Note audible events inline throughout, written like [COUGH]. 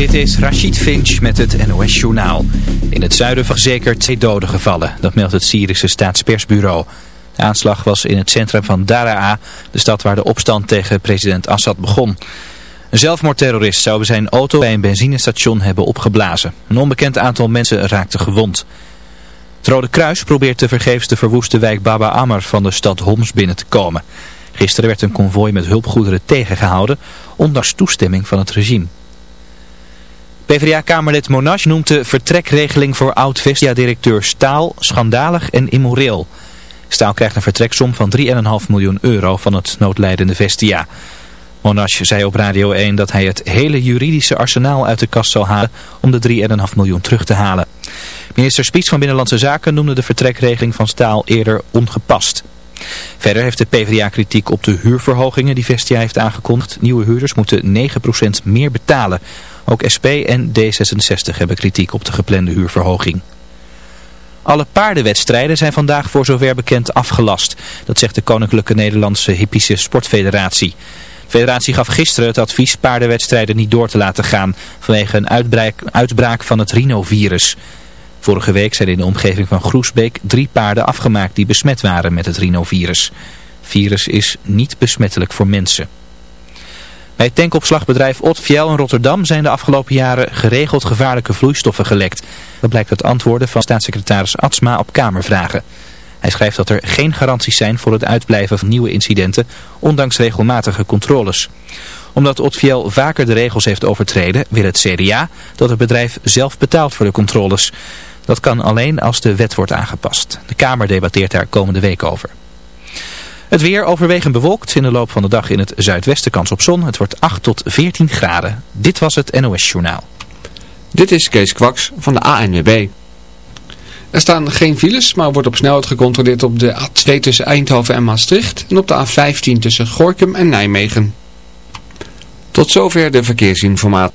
Dit is Rachid Finch met het NOS Journaal. In het zuiden van twee doden gevallen. Dat meldt het Syrische staatspersbureau. De aanslag was in het centrum van Daraa, de stad waar de opstand tegen president Assad begon. Een zelfmoordterrorist zou zijn auto bij een benzinestation hebben opgeblazen. Een onbekend aantal mensen raakte gewond. Het Rode Kruis probeert te vergeefs de verwoeste wijk Baba Ammar van de stad Homs binnen te komen. Gisteren werd een konvooi met hulpgoederen tegengehouden, ondanks toestemming van het regime. PvdA-kamerlid Monash noemt de vertrekregeling voor oud-Vestia-directeur Staal schandalig en immoreel. Staal krijgt een vertreksom van 3,5 miljoen euro van het noodlijdende Vestia. Monash zei op Radio 1 dat hij het hele juridische arsenaal uit de kast zal halen om de 3,5 miljoen terug te halen. Minister Spies van Binnenlandse Zaken noemde de vertrekregeling van Staal eerder ongepast. Verder heeft de PvdA kritiek op de huurverhogingen die Vestia heeft aangekondigd. Nieuwe huurders moeten 9% meer betalen. Ook SP en D66 hebben kritiek op de geplande huurverhoging. Alle paardenwedstrijden zijn vandaag voor zover bekend afgelast. Dat zegt de Koninklijke Nederlandse Hippische Sportfederatie. De federatie gaf gisteren het advies paardenwedstrijden niet door te laten gaan vanwege een uitbraak, uitbraak van het rhinovirus. Vorige week zijn in de omgeving van Groesbeek drie paarden afgemaakt die besmet waren met het rhinovirus. virus is niet besmettelijk voor mensen. Bij het tankopslagbedrijf Otfiel in Rotterdam zijn de afgelopen jaren geregeld gevaarlijke vloeistoffen gelekt. Dat blijkt uit antwoorden van staatssecretaris Atsma op Kamervragen. Hij schrijft dat er geen garanties zijn voor het uitblijven van nieuwe incidenten, ondanks regelmatige controles. Omdat Otfiel vaker de regels heeft overtreden, wil het CDA dat het bedrijf zelf betaalt voor de controles. Dat kan alleen als de wet wordt aangepast. De Kamer debatteert daar komende week over. Het weer overwegend bewolkt. In de loop van de dag in het zuidwesten kans op zon. Het wordt 8 tot 14 graden. Dit was het NOS Journaal. Dit is Kees Kwaks van de ANWB. Er staan geen files, maar wordt op snelheid gecontroleerd op de A2 tussen Eindhoven en Maastricht. En op de A15 tussen Gorkum en Nijmegen. Tot zover de verkeersinformatie.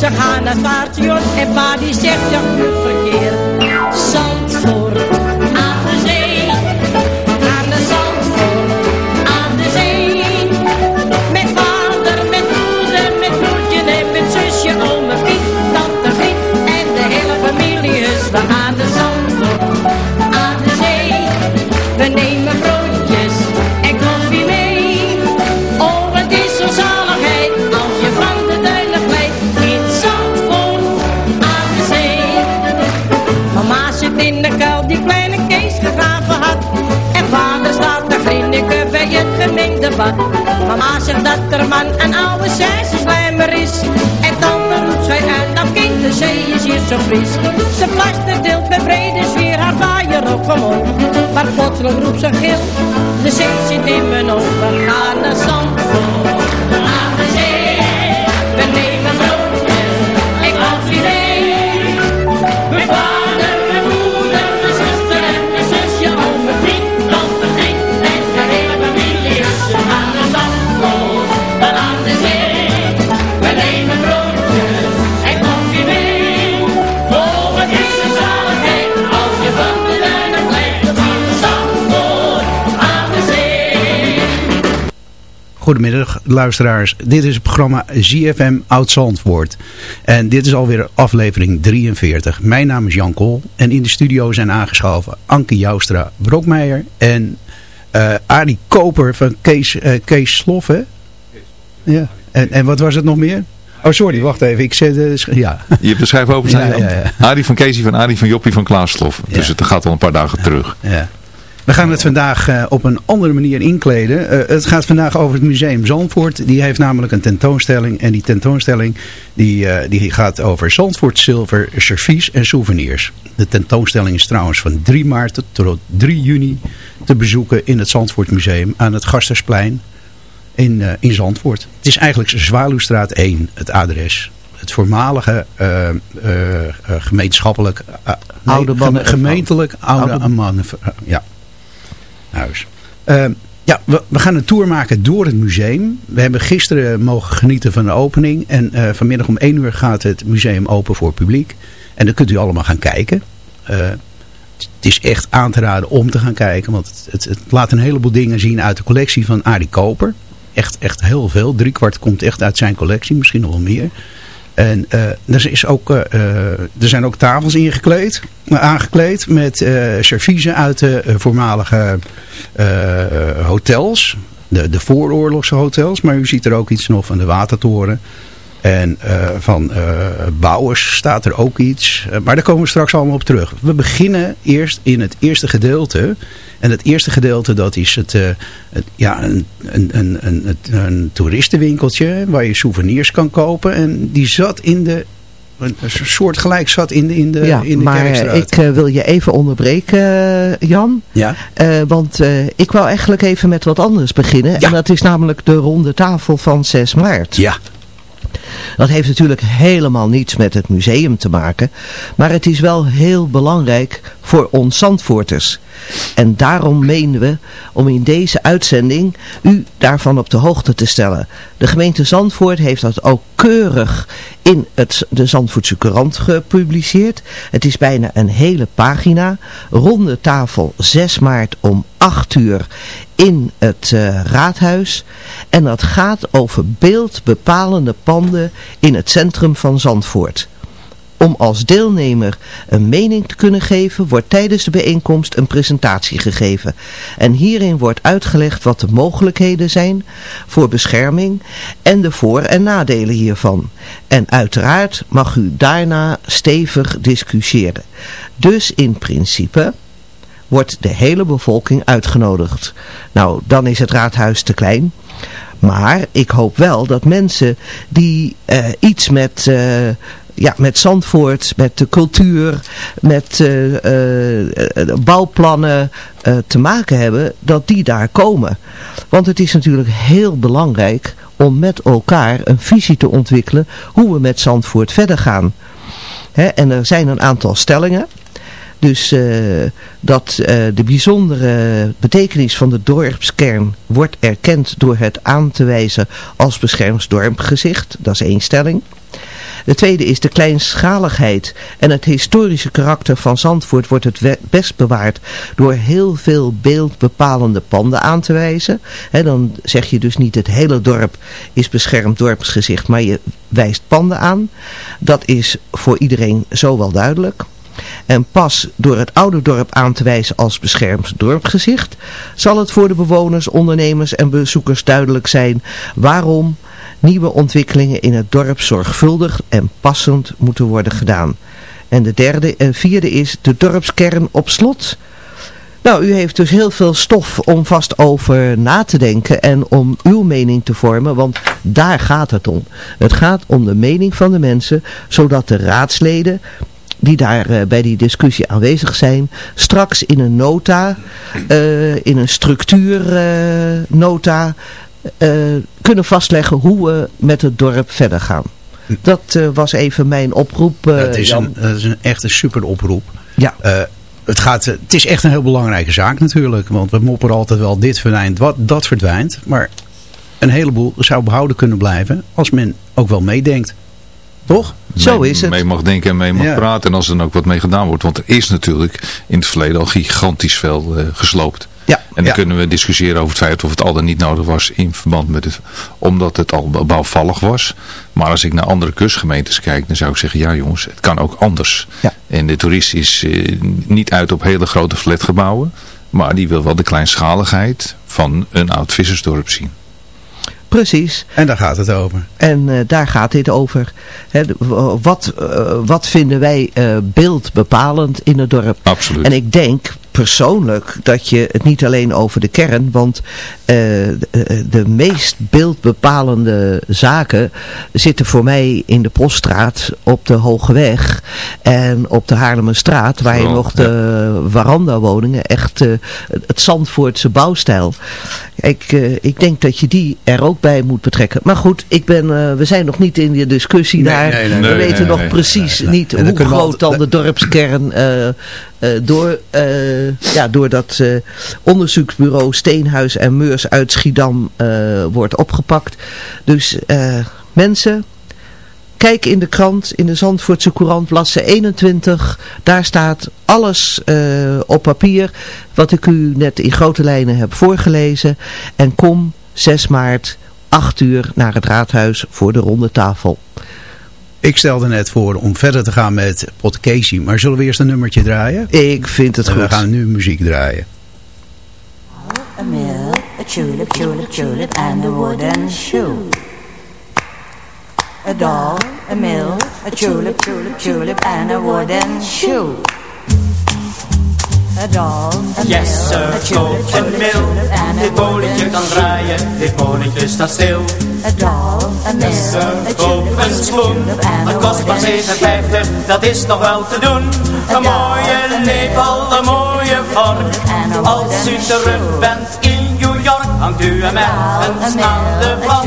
Ze gaan naar het station en pa die zegt ja, goed verkeer. Dat er man een oude slijmer is. En dan roept zij uit, dat kind, de zee is hier zo fris. Ze plaster deelt met brede sfeer haar vaaier op omhoog. Maar plotseling roept ze gil, de zee zit in mijn ogen. Gaan naar Zandvoort, aan de zee. Goedemiddag luisteraars, dit is het programma ZFM Oud-Zandvoort. En dit is alweer aflevering 43. Mijn naam is Jan Kool en in de studio zijn aangeschoven Anke Joustra Brokmeijer en uh, Arie Koper van Kees, uh, Kees Slof. Hè? Ja. En, en wat was het nog meer? Oh, sorry, wacht even. Ik zet, uh, ja. Je hebt de schrijf open ja, ja, ja. Arie van Keesie van Arie van Joppie van Klaas Slof. Dus het gaat al een paar dagen terug. Ja. We gaan het vandaag uh, op een andere manier inkleden. Uh, het gaat vandaag over het museum Zandvoort. Die heeft namelijk een tentoonstelling. En die tentoonstelling die, uh, die gaat over Zandvoort zilver, servies en souvenirs. De tentoonstelling is trouwens van 3 maart tot 3 juni te bezoeken in het Zandvoort Museum aan het Gastersplein in, in Zandvoort. Het is eigenlijk Zwaluwstraat 1, het adres het voormalige uh, uh, gemeenschappelijk oude mannen, gemeentelijk oude, oude mannen ja Uh, ja, we, gaan een tour maken door het museum. We hebben gisteren mogen genieten van de opening. En uh, vanmiddag om 1 uur gaat het museum open voor het publiek. En dan kunt u allemaal gaan kijken. Uh, het is echt aan te raden om te gaan kijken. Want het, het, het, laat een heleboel dingen zien uit de collectie van Arie Koper. Echt, echt heel veel. Driekwart komt echt uit zijn collectie. Misschien nog wel meer. En uh, er, is ook, uh, er zijn ook tafels ingekleed, aangekleed met serviezen uit de voormalige hotels. De, de vooroorlogse hotels. Maar u ziet er ook iets nog van de Watertoren. En van bouwers staat er ook iets. maar daar komen we straks allemaal op terug. We beginnen eerst in het eerste gedeelte. En het eerste gedeelte dat is het, het ja, een, een, een, een, een toeristenwinkeltje waar je souvenirs kan kopen. En die zat in de een soort gelijk zat in de, in de, ja, in de maar ik uh, wil je even onderbreken, uh, Jan. Ja. Uh, want ik wou eigenlijk even met wat anders beginnen. Ja. En dat is namelijk de ronde tafel van 6 maart. Ja. Dat heeft natuurlijk helemaal niets met het museum te maken. Maar het is wel heel belangrijk voor ons Zandvoorters. En daarom menen we om in deze uitzending u daarvan op de hoogte te stellen. De gemeente Zandvoort heeft dat ook keurig in het, de Zandvoortse Courant gepubliceerd. Het is bijna een hele pagina. Ronde tafel 6 maart om 8 uur in het uh, raadhuis. En dat gaat over beeldbepalende panden in het centrum van Zandvoort. Om als deelnemer een mening te kunnen geven, wordt tijdens de bijeenkomst een presentatie gegeven. En hierin wordt uitgelegd wat de mogelijkheden zijn voor bescherming en de voor- en nadelen hiervan. En uiteraard mag u daarna stevig discussiëren. Dus in principe wordt de hele bevolking uitgenodigd. Nou, dan is het raadhuis te klein. Maar ik hoop wel dat mensen die uh, iets met... Uh, ja, met Zandvoort, met de cultuur, met uh, uh, bouwplannen uh, te maken hebben, dat die daar komen. Want het is natuurlijk heel belangrijk om met elkaar een visie te ontwikkelen hoe we met Zandvoort verder gaan. En er zijn een aantal stellingen. Dus uh, dat uh, de bijzondere betekenis van de dorpskern wordt erkend door het aan te wijzen als beschermsdorpgezicht. Dat is één stelling. De tweede is de kleinschaligheid en het historische karakter van Zandvoort wordt het best bewaard door heel veel beeldbepalende panden aan te wijzen. Dan zeg je dus niet het hele dorp is beschermd dorpsgezicht, maar je wijst panden aan. Dat is voor iedereen zo wel duidelijk. En pas door het oude dorp aan te wijzen als beschermd dorpsgezicht, zal het voor de bewoners, ondernemers en bezoekers duidelijk zijn waarom nieuwe ontwikkelingen in het dorp zorgvuldig en passend moeten worden gedaan. En de derde en vierde is de dorpskern op slot. Nou, u heeft dus heel veel stof om vast over na te denken en om uw mening te vormen, want daar gaat het om. Het gaat om de mening van de mensen, zodat de raadsleden die daar uh, bij die discussie aanwezig zijn, straks in een nota, uh, in een structuurnota, uh, kunnen vastleggen hoe we met het dorp verder gaan. Dat was even mijn oproep. dat, is een, dat is een echt een super oproep. Ja. het, gaat, het is echt een heel belangrijke zaak natuurlijk. Want we mopperen altijd wel dit verdwijnt, wat, dat verdwijnt. Maar een heleboel zou behouden kunnen blijven als men ook wel meedenkt. Toch? Zo mee, is het. mee mag denken en mee mag Ja. praten. En als er dan ook wat mee gedaan wordt. Want er is natuurlijk in het verleden al gigantisch veel eh, gesloopt. Ja, En dan ja. kunnen we discussiëren over het feit of het al dan niet nodig was in verband met het, omdat het al bouwvallig was. Maar als ik naar andere kustgemeentes kijk, dan zou ik zeggen, ja jongens, het kan ook anders. Ja. En de toerist is eh, niet uit op hele grote flatgebouwen, maar die wil wel de kleinschaligheid van een oud vissersdorp zien. Precies. En daar gaat het over. En eh, daar gaat dit over. Wat, eh, wat vinden wij eh, beeldbepalend in het dorp? Absoluut. En ik denk persoonlijk dat je het niet alleen over de kern, want eh, de, de meest beeldbepalende zaken zitten voor mij in de Poststraat, op de Hoge Weg en op de Haarlemmerstraat, waar je nog de Waranda-woningen, echt eh, het Zandvoortse bouwstijl. Ik, eh, ik denk dat je die er ook bij moet betrekken. Maar goed, ik ben, eh, we zijn nog niet in de discussie Nee, daar. nee, nee, we weten nog precies niet hoe groot dan de dorpskern eh, eh, door, eh, ja, door dat eh, onderzoeksbureau Steenhuis en Meurs uit Schiedam eh, wordt opgepakt. Dus eh, mensen, kijk in de krant, in de Zandvoortse Courant, bladzijde 21. Daar staat alles eh, op papier wat ik u net in grote lijnen heb voorgelezen. En kom 6 maart, 8 uur naar het raadhuis voor de ronde tafel. Ik stelde net voor om verder te gaan met Podcasey. Maar zullen we eerst een nummertje draaien? Ik vind het En we goed. gaan nu muziek draaien. A mill, a tulip, tulip, tulip, and a wooden shoe. A doll, a mill, a tulip, tulip, tulip, and a wooden shoe. A doll, a Yes mill, sir, koop een mil. Dit wooden kan draaien, dit molentje staat stil. A doll, a mill, Yes sir, a koop tulip, een a Het kost maar wooden 7,50, dat is nog wel te doen. Een mooie lepel, een mooie vork. Als u terug bent in New York, hangt u hem ergens aan de wand.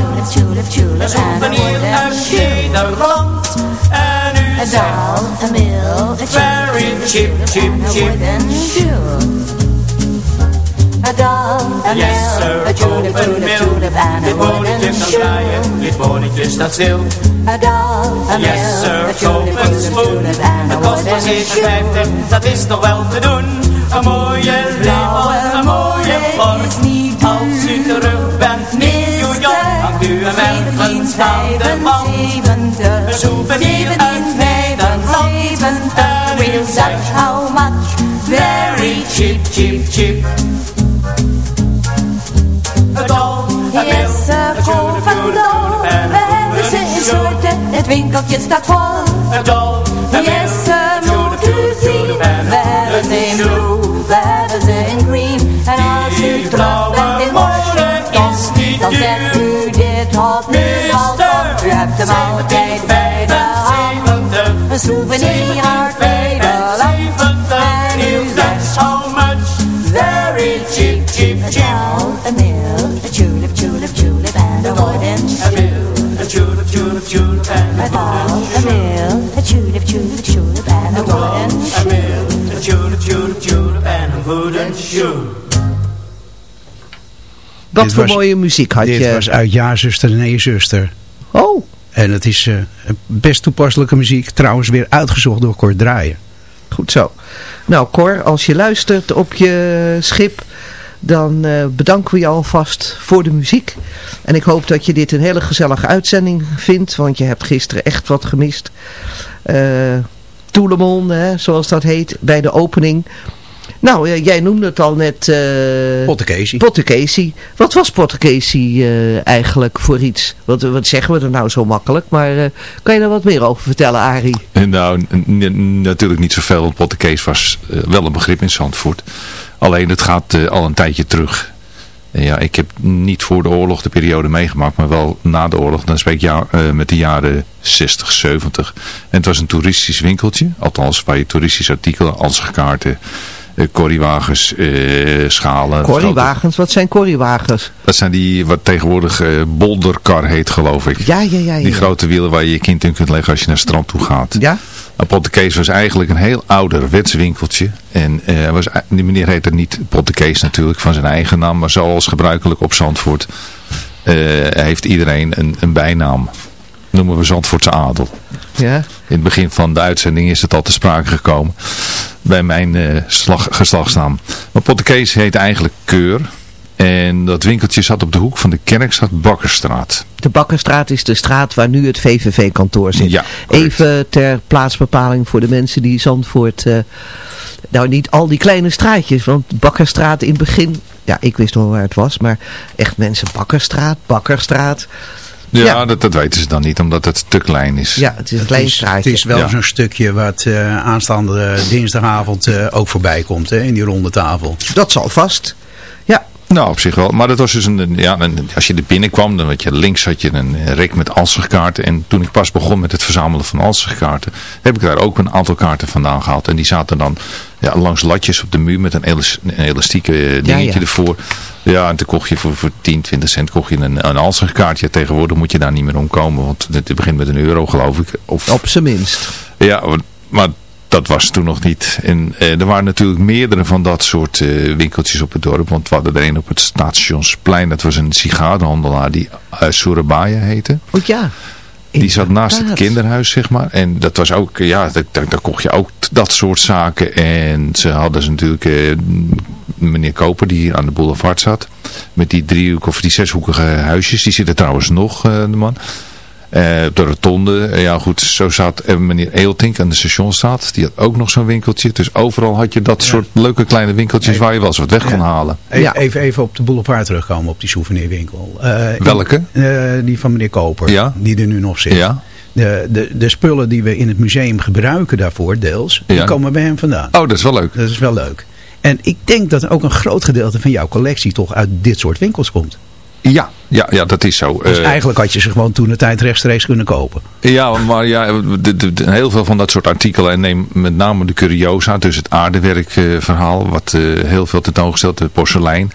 Een souvenir uit Nederland. En u A doll, a mill, a very cheap, tulip, cheap, and a shoe. A doll, a Yes mill, sir, a tulip, tulip, tulip, and a wooden shoe. dit molentje staat stil. A doll, a Yes mill, sir, a tulip, tulip, tulip, and a wooden shoe. 7,50, dat is nog wel te doen. Een mooie lepel, een mooie vork. Als u terug ergens aan de wand. Een souvenir uit Nederland. En u zegt, how much? very cheap, cheap, cheap. Een doll, Yes, tulip en We hebben het winkeltje staat vol. Een doll, een Yes, nu al van. U hebt hem altijd bij de hand. Een souvenir uit Nederland. En u zegt how much? Very cheap, cheap, a cheap. a mill, a tulip, tulip, tulip, and a wooden A shoe. mill, a tulip, tulip, tulip, and A a wooden a mill, a tulip, tulip, tulip, and a wooden A shoe. mill, a tulip, tulip, tulip, and a wooden shoe. Wat Dit voor was- mooie muziek had Dit je. was uit Ja, zuster, nee, zuster. Oh, En het is eh, best toepasselijke muziek. Trouwens weer uitgezocht door Kort Draaien. goed zo. Nou Cor, als je luistert op je schip, dan eh, bedanken we je alvast voor de muziek. En ik hoop dat je dit een hele gezellige uitzending vindt, want je hebt gisteren echt wat gemist. Tout le monde, hè, zoals dat heet, bij de opening. Nou, jij noemde het al net... eh Pottekesi. Pottekesi. Wat was Pottekesi eh eigenlijk voor iets? Wat, wat zeggen we er nou zo makkelijk? Maar eh, kan je daar wat meer over vertellen, Arie? En nou, natuurlijk niet zoveel, want Pottekees was wel een begrip in Zandvoort. Alleen het gaat eh, al een tijdje terug. En ja, ik heb niet voor de oorlog de periode meegemaakt, maar wel na de oorlog. Dan spreek eh, met de jaren 60, 70. En het was een toeristisch winkeltje, althans waar je toeristische artikelen, ansichtkaarten, corriewagens, eh, schalen. Corriewagens, wat zijn corriewagens? Dat zijn die, wat tegenwoordig eh, bolderkar heet geloof ik. Ja, ja, ja. ja. Die grote wielen waar je je kind in kunt leggen als je naar het strand toe gaat. Ja? Apothekees was eigenlijk een heel ouderwets winkeltje. En eh, was, die meneer heette niet Apothekees natuurlijk van zijn eigen naam. Maar zoals gebruikelijk op Zandvoort eh, heeft iedereen een, een bijnaam. Noemen we Zandvoortse adel. Ja. In het begin van de uitzending is het al te sprake gekomen. Bij mijn eh, slag, geslachtsnaam. Maar Pottekees heet eigenlijk Keur. En dat winkeltje zat op de hoek van de Kerkstraat Bakkerstraat. De Bakkerstraat is de straat waar nu het VVV-kantoor zit. Ja. Even ter plaatsbepaling voor de mensen die Zandvoort... eh, nou, niet al die kleine straatjes. Want Bakkerstraat in het begin... Ja, ik wist wel waar het was. Maar echt mensen Bakkerstraat, Bakkerstraat. Ja, Ja. Dat, dat weten ze dan niet, omdat het te klein is. Ja, het is een klein is, het straatje. is wel Ja. zo'n stukje wat eh, aanstaande dinsdagavond eh, ook voorbij komt hè, in die ronde tafel. Dat zal vast. Ja, Nou, op zich wel. Maar dat was dus een, ja, een, als je er binnenkwam, dan had je links had je een rek met ansichtkaarten. En toen ik pas begon met het verzamelen van ansichtkaarten, heb ik daar ook een aantal kaarten vandaan gehaald. En die zaten dan ja, langs latjes op de muur met een, elas- een elastieke eh, dingetje ja. ervoor. Ja, en toen kocht je voor, voor 10, 20 cent kocht je een, een ansichtkaartje. Tegenwoordig moet je daar niet meer omkomen, want het begint met een euro geloof ik. Of, op zijn minst. ja, maar dat was toen nog niet. En eh, er waren natuurlijk meerdere van dat soort eh, winkeltjes op het dorp. Want we hadden er een op het Stationsplein. Dat was een sigarenhandelaar die uh, Surabaya heette. Oh ja. Die zat naast het kinderhuis, zeg maar. En dat was ook, ja, daar, kocht je ook dat soort zaken. En ze hadden ze natuurlijk eh, meneer Koper, die hier aan de boulevard zat. Met die driehoek of die zeshoekige huisjes. Die zitten trouwens nog, eh, de man. Eh, de rotonde, Eh, ja goed, zo zat meneer Eeltink aan de stationstraat. Die had ook nog zo'n winkeltje. Dus overal had je dat soort leuke kleine winkeltjes waar je wel eens wat weg kon halen. Even, even, even op de boulevard terugkomen op die souvenirwinkel. Eh, Welke? die van meneer Koper, Ja. die er nu nog zit. Ja. De, de, de spullen die we in het museum gebruiken daarvoor, deels, die komen bij hem vandaan. Oh, dat is wel leuk. Dat is wel leuk. En ik denk dat ook een groot gedeelte van jouw collectie toch uit dit soort winkels komt. Ja, ja, ja dat is zo. Dus Eh, eigenlijk had je ze gewoon toen de tijd rechtstreeks kunnen kopen. Ja, maar ja, de, de, de- heel veel van dat soort artikelen, en neem met name de curiosa, dus het aardewerkverhaal, verhaal, wat eh, heel veel tentoongesteld, het porselein.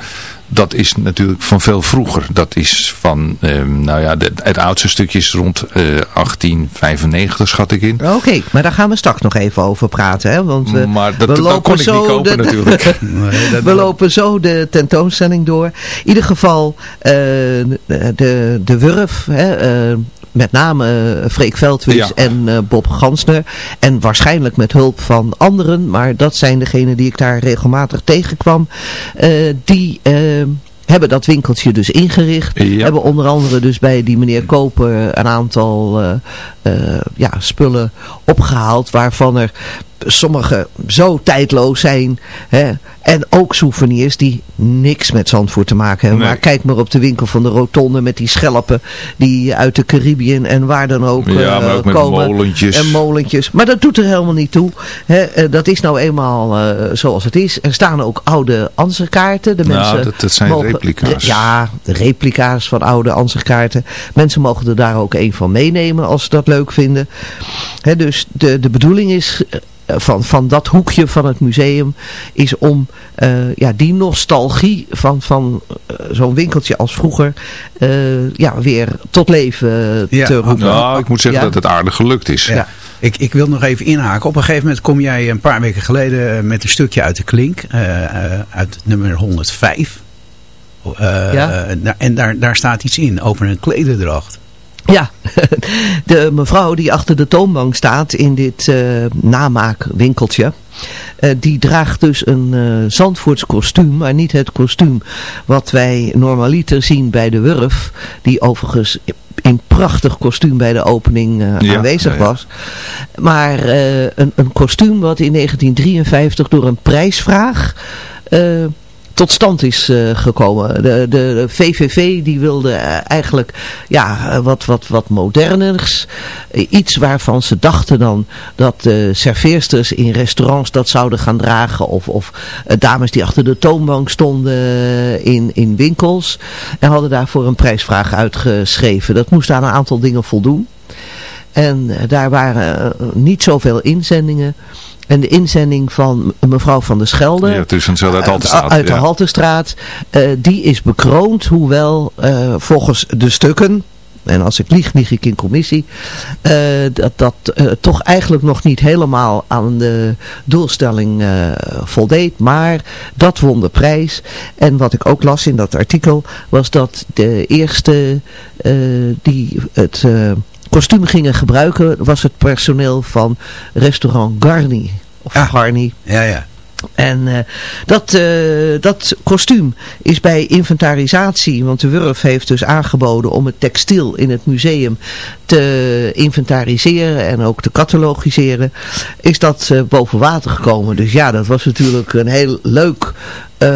Dat is natuurlijk van veel vroeger. Dat is van, ehm, nou ja, de- het oudste stukje is rond eh, 1895, schat ik in. Oké, maar daar gaan we straks nog even over praten. Hè? Want we, Maar dat, we dat lopen kon ik niet zo kopen de- natuurlijk. [LAUGHS] Nee, dat- We lopen zo de tentoonstelling door. In ieder geval eh, de, de Wurf, hè, eh, met name eh, Freek Veldwis Ja. en eh, Bob Gansner. En waarschijnlijk met hulp van anderen, maar dat zijn degenen die ik daar regelmatig tegenkwam. die... hebben dat winkeltje dus ingericht. Ja. Hebben onder andere dus bij die meneer Koper een aantal ja, spullen opgehaald. Waarvan er sommige zo tijdloos zijn. Hè, en ook souvenirs die niks met Zandvoort te maken hebben. Nee. Maar kijk maar op de winkel van de Rotonde met die schelpen die uit de Caribbean en waar dan ook Ja, eh, maar ook met komen. molentjes. En molentjes. Maar dat doet er helemaal niet toe. Hè, eh, dat is nou eenmaal eh, zoals het is. Er staan ook oude ansichtkaarten. De Nou, mensen dat- dat zijn mogen- replica's. Ja, de replica's van oude ansichtkaarten. Mensen mogen er daar ook een van meenemen als ze dat leuk vinden. Hè, dus de, de bedoeling is van, van dat hoekje van het museum is om eh, ja, die nostalgie van, van eh, zo'n winkeltje als vroeger eh, ja, weer tot leven Ja, te roepen. Nou, ik moet zeggen Ja. dat het aardig gelukt is. Ja. Ik, ik wil nog even inhaken. Op een gegeven moment kom jij een paar weken geleden eh, met een stukje uit de klink. eh, eh, uit nummer 105. Eh, Ja. eh, en daar, daar staat iets in over een klederdracht. Ja, [LAUGHS] de mevrouw die achter de toonbank staat in dit eh, namaakwinkeltje. eh, die draagt dus een eh Zandvoorts kostuum, maar niet het kostuum wat wij normaliter zien bij de Wurf. Die overigens in prachtig kostuum bij de opening Ja, aanwezig ja, ja. was. Maar een, een kostuum wat in 1953 door een prijsvraag... tot stand is eh, gekomen. De, de, VVV die wilde eh, eigenlijk ja, eh, wat, wat, wat moderners. Iets waarvan ze dachten dan dat de serveersters in restaurants dat zouden gaan dragen. Of, of dames die achter de toonbank stonden in, in winkels. En hadden daarvoor een prijsvraag uitgeschreven. Dat moest aan een aantal dingen voldoen. En daar waren niet zoveel inzendingen. En de inzending van mevrouw van der Schelde Ja, tussen zo uit Haltestraat. uit de ja. Haltestraat. eh, die is bekroond, hoewel eh, volgens de stukken, en als ik lieg, lieg ik in commissie, eh, dat dat eh, toch eigenlijk nog niet helemaal aan de doelstelling eh, voldeed. Maar dat won de prijs. En wat ik ook las in dat artikel, was dat de eerste eh, die het... kostuum gingen gebruiken was het personeel van restaurant Garni. Of Ja. Garni. Ja, ja. En eh, dat, eh, dat kostuum is bij inventarisatie, want de Wurf heeft dus aangeboden om het textiel in het museum te inventariseren en ook te catalogiseren, is dat eh, boven water gekomen. Dus ja, dat was natuurlijk een heel leuk eh,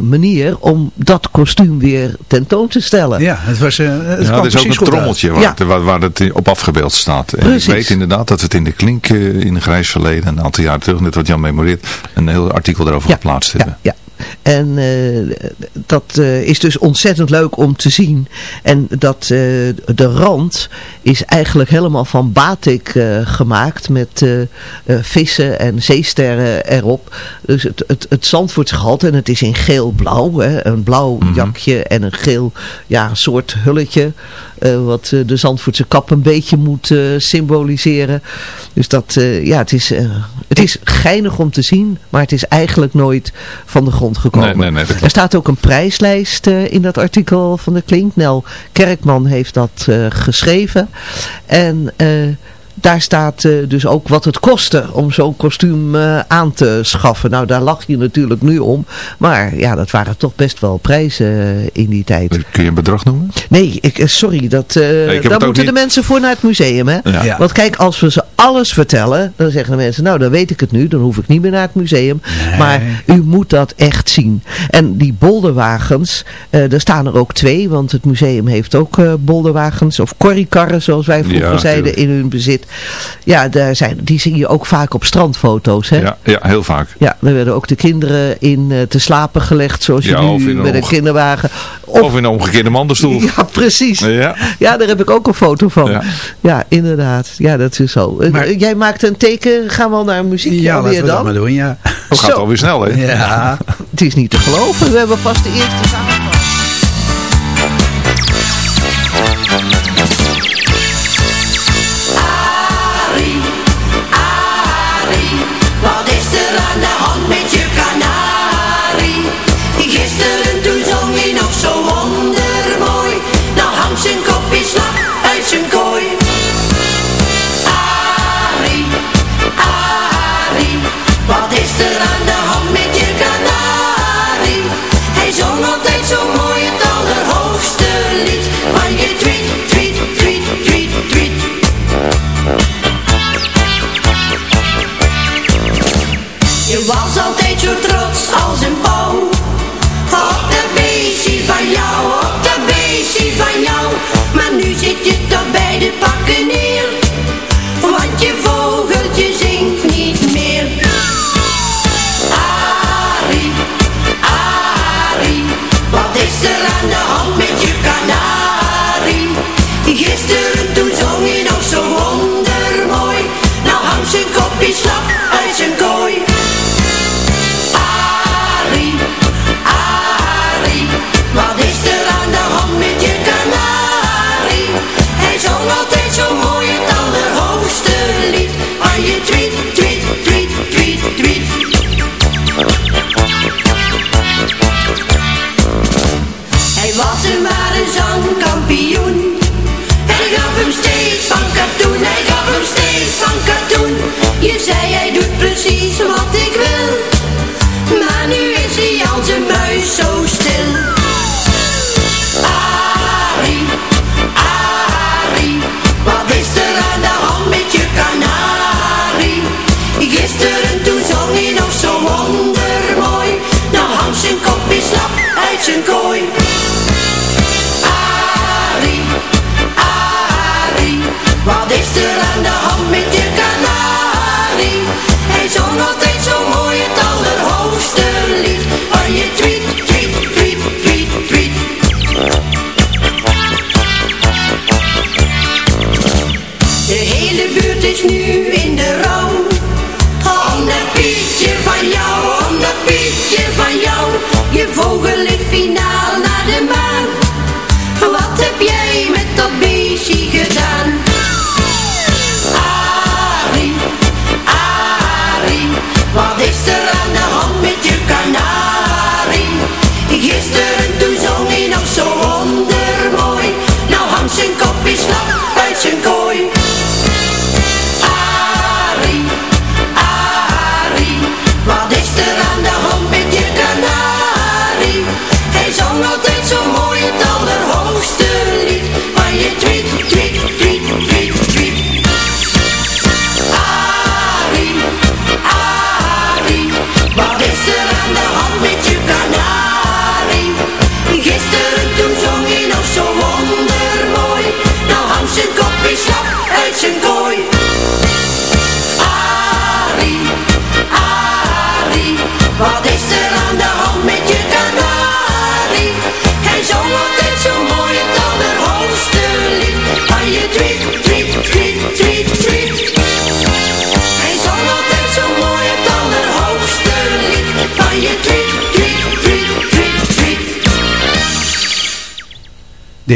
manier om dat kostuum weer tentoon te stellen. Ja, het was... eh, het Ja, er is ook een trommeltje waar, Ja. het, waar, waar het op afgebeeld staat. En Precies. ik weet inderdaad dat we het in de klink eh, in grijs verleden, een aantal jaar terug, net wat Jan memoreert, een heel artikel erover Ja, geplaatst Ja, hebben. ja. En eh, dat eh, is dus ontzettend leuk om te zien. En dat eh, de rand is eigenlijk helemaal van batik gemaakt met vissen en zeesterren erop. Dus het, het, het Zandvoortse gehalte en het is in geel-blauw. hè, Een blauw jakje en een geel ja, soort hulletje. Eh, wat eh, de Zandvoortse kap een beetje moet eh, symboliseren. Dus dat, ja, het is, het is geinig om te zien, maar het is eigenlijk nooit van de grond gekomen. Nee, nee, nee, er staat ook een prijslijst in dat artikel van de Klink. Nel Kerkman heeft dat geschreven. En daar staat eh, dus ook wat het kostte om zo'n kostuum eh, aan te schaffen. Nou, daar lach je natuurlijk nu om. Maar ja, dat waren toch best wel prijzen eh, in die tijd. Kun je een bedrag noemen? Nee, ik, sorry, dat, eh ik heb daar moeten de mensen voor naar het museum. Hè? Ja. Ja. Want kijk, als we ze alles vertellen, dan zeggen de mensen, nou dan weet ik het nu, dan hoef ik niet meer naar het museum. Nee. Maar u moet dat echt zien. En die bolderwagens, eh er staan er ook twee, want het museum heeft ook eh, bolderwagens, of corrikarren zoals wij vroeger Ja, zeiden in hun bezit. Ja, daar zijn, die zie je ook vaak op strandfoto's. Hè? Ja, ja, heel vaak. Ja, daar werden ook de kinderen in eh, te slapen gelegd, zoals je Ja, nu een met een kinderwagen. Of, in een omgekeerde mandenstoel. [LAUGHS] Ja, precies. Ja. Ja, daar heb ik ook een foto van. Ja, Ja. inderdaad. Ja, dat is zo. Eh, Maar- Jij maakt een teken. Gaan we al naar een muziekje Ja, laten we dat dan? maar doen, ja. Dat gaat Zo. alweer snel, hè? Ja. [LAUGHS] Het is niet te geloven. We hebben vast de eerste samenvatting.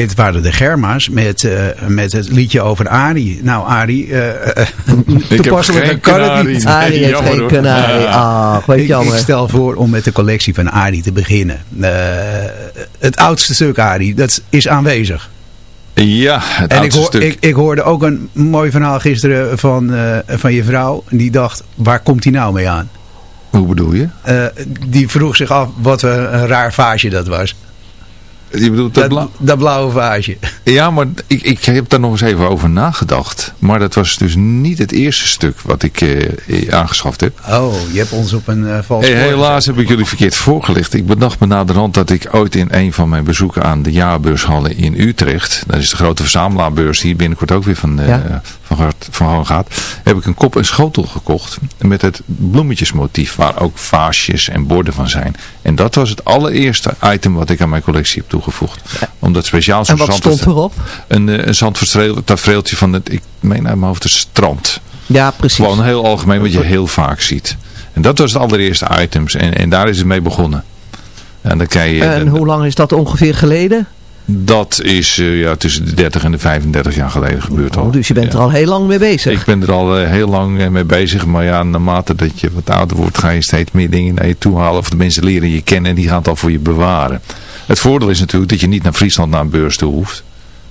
Dit waren de Germa's met, eh, met het liedje over Arie. Nou Arie, uh, toepasselijk geen kan het niet. Arie heeft jammer geen kanarie. Ah, wat Ik, ik stel voor om met de collectie van Arie te beginnen. Eh, het oudste stuk Arie, dat is aanwezig. Ja, het En ik, hoor, stuk. ik, ik hoorde ook een mooi verhaal gisteren van, eh, van je vrouw. Die dacht, waar komt hij nou mee aan? Hoe bedoel je? Eh, die vroeg zich af wat een, een raar vaasje dat was. Je bedoelt dat, Dat, bla- dat blauwe vaasje. Ja, maar ik, ik heb daar nog eens even over nagedacht. Maar dat was dus niet het eerste stuk wat ik eh, aangeschaft heb. Oh, je hebt ons op een eh vals Hey, helaas heb ik jullie verkeerd voorgelicht. Ik bedacht me naderhand dat ik ooit in een van mijn bezoeken aan de jaarbeurshallen in Utrecht, dat is de grote verzamelaarbeurs die hier binnenkort ook weer van, eh, Ja. van, gaat- van gang gaat, heb ik een kop en schotel gekocht met het bloemetjesmotief waar ook vaasjes en borden van zijn. En dat was het allereerste item wat ik aan mijn collectie heb toegevoegd. Omdat speciaal zo'n En wat zand- stond erop? Een, eh, een zandverstreel- tafereeltje van het, ik meen uit mijn hoofd, het strand. Ja, precies. Gewoon heel algemeen wat je heel vaak ziet. En dat was het allereerste items. En, en daar is het mee begonnen. En dan kan je, En hoe lang is dat ongeveer geleden? dat is eh, ja, tussen de 30 en de 35 jaar geleden gebeurd al. Oh, dus je bent Ja. er al heel lang mee bezig. Ik ben er al eh, heel lang mee bezig. Maar ja, naarmate dat je wat ouder wordt, ga je steeds meer dingen naar je toe halen. Of de mensen leren je kennen en die gaan het al voor je bewaren. Het voordeel is natuurlijk dat je niet naar Friesland naar een beurs toe hoeft.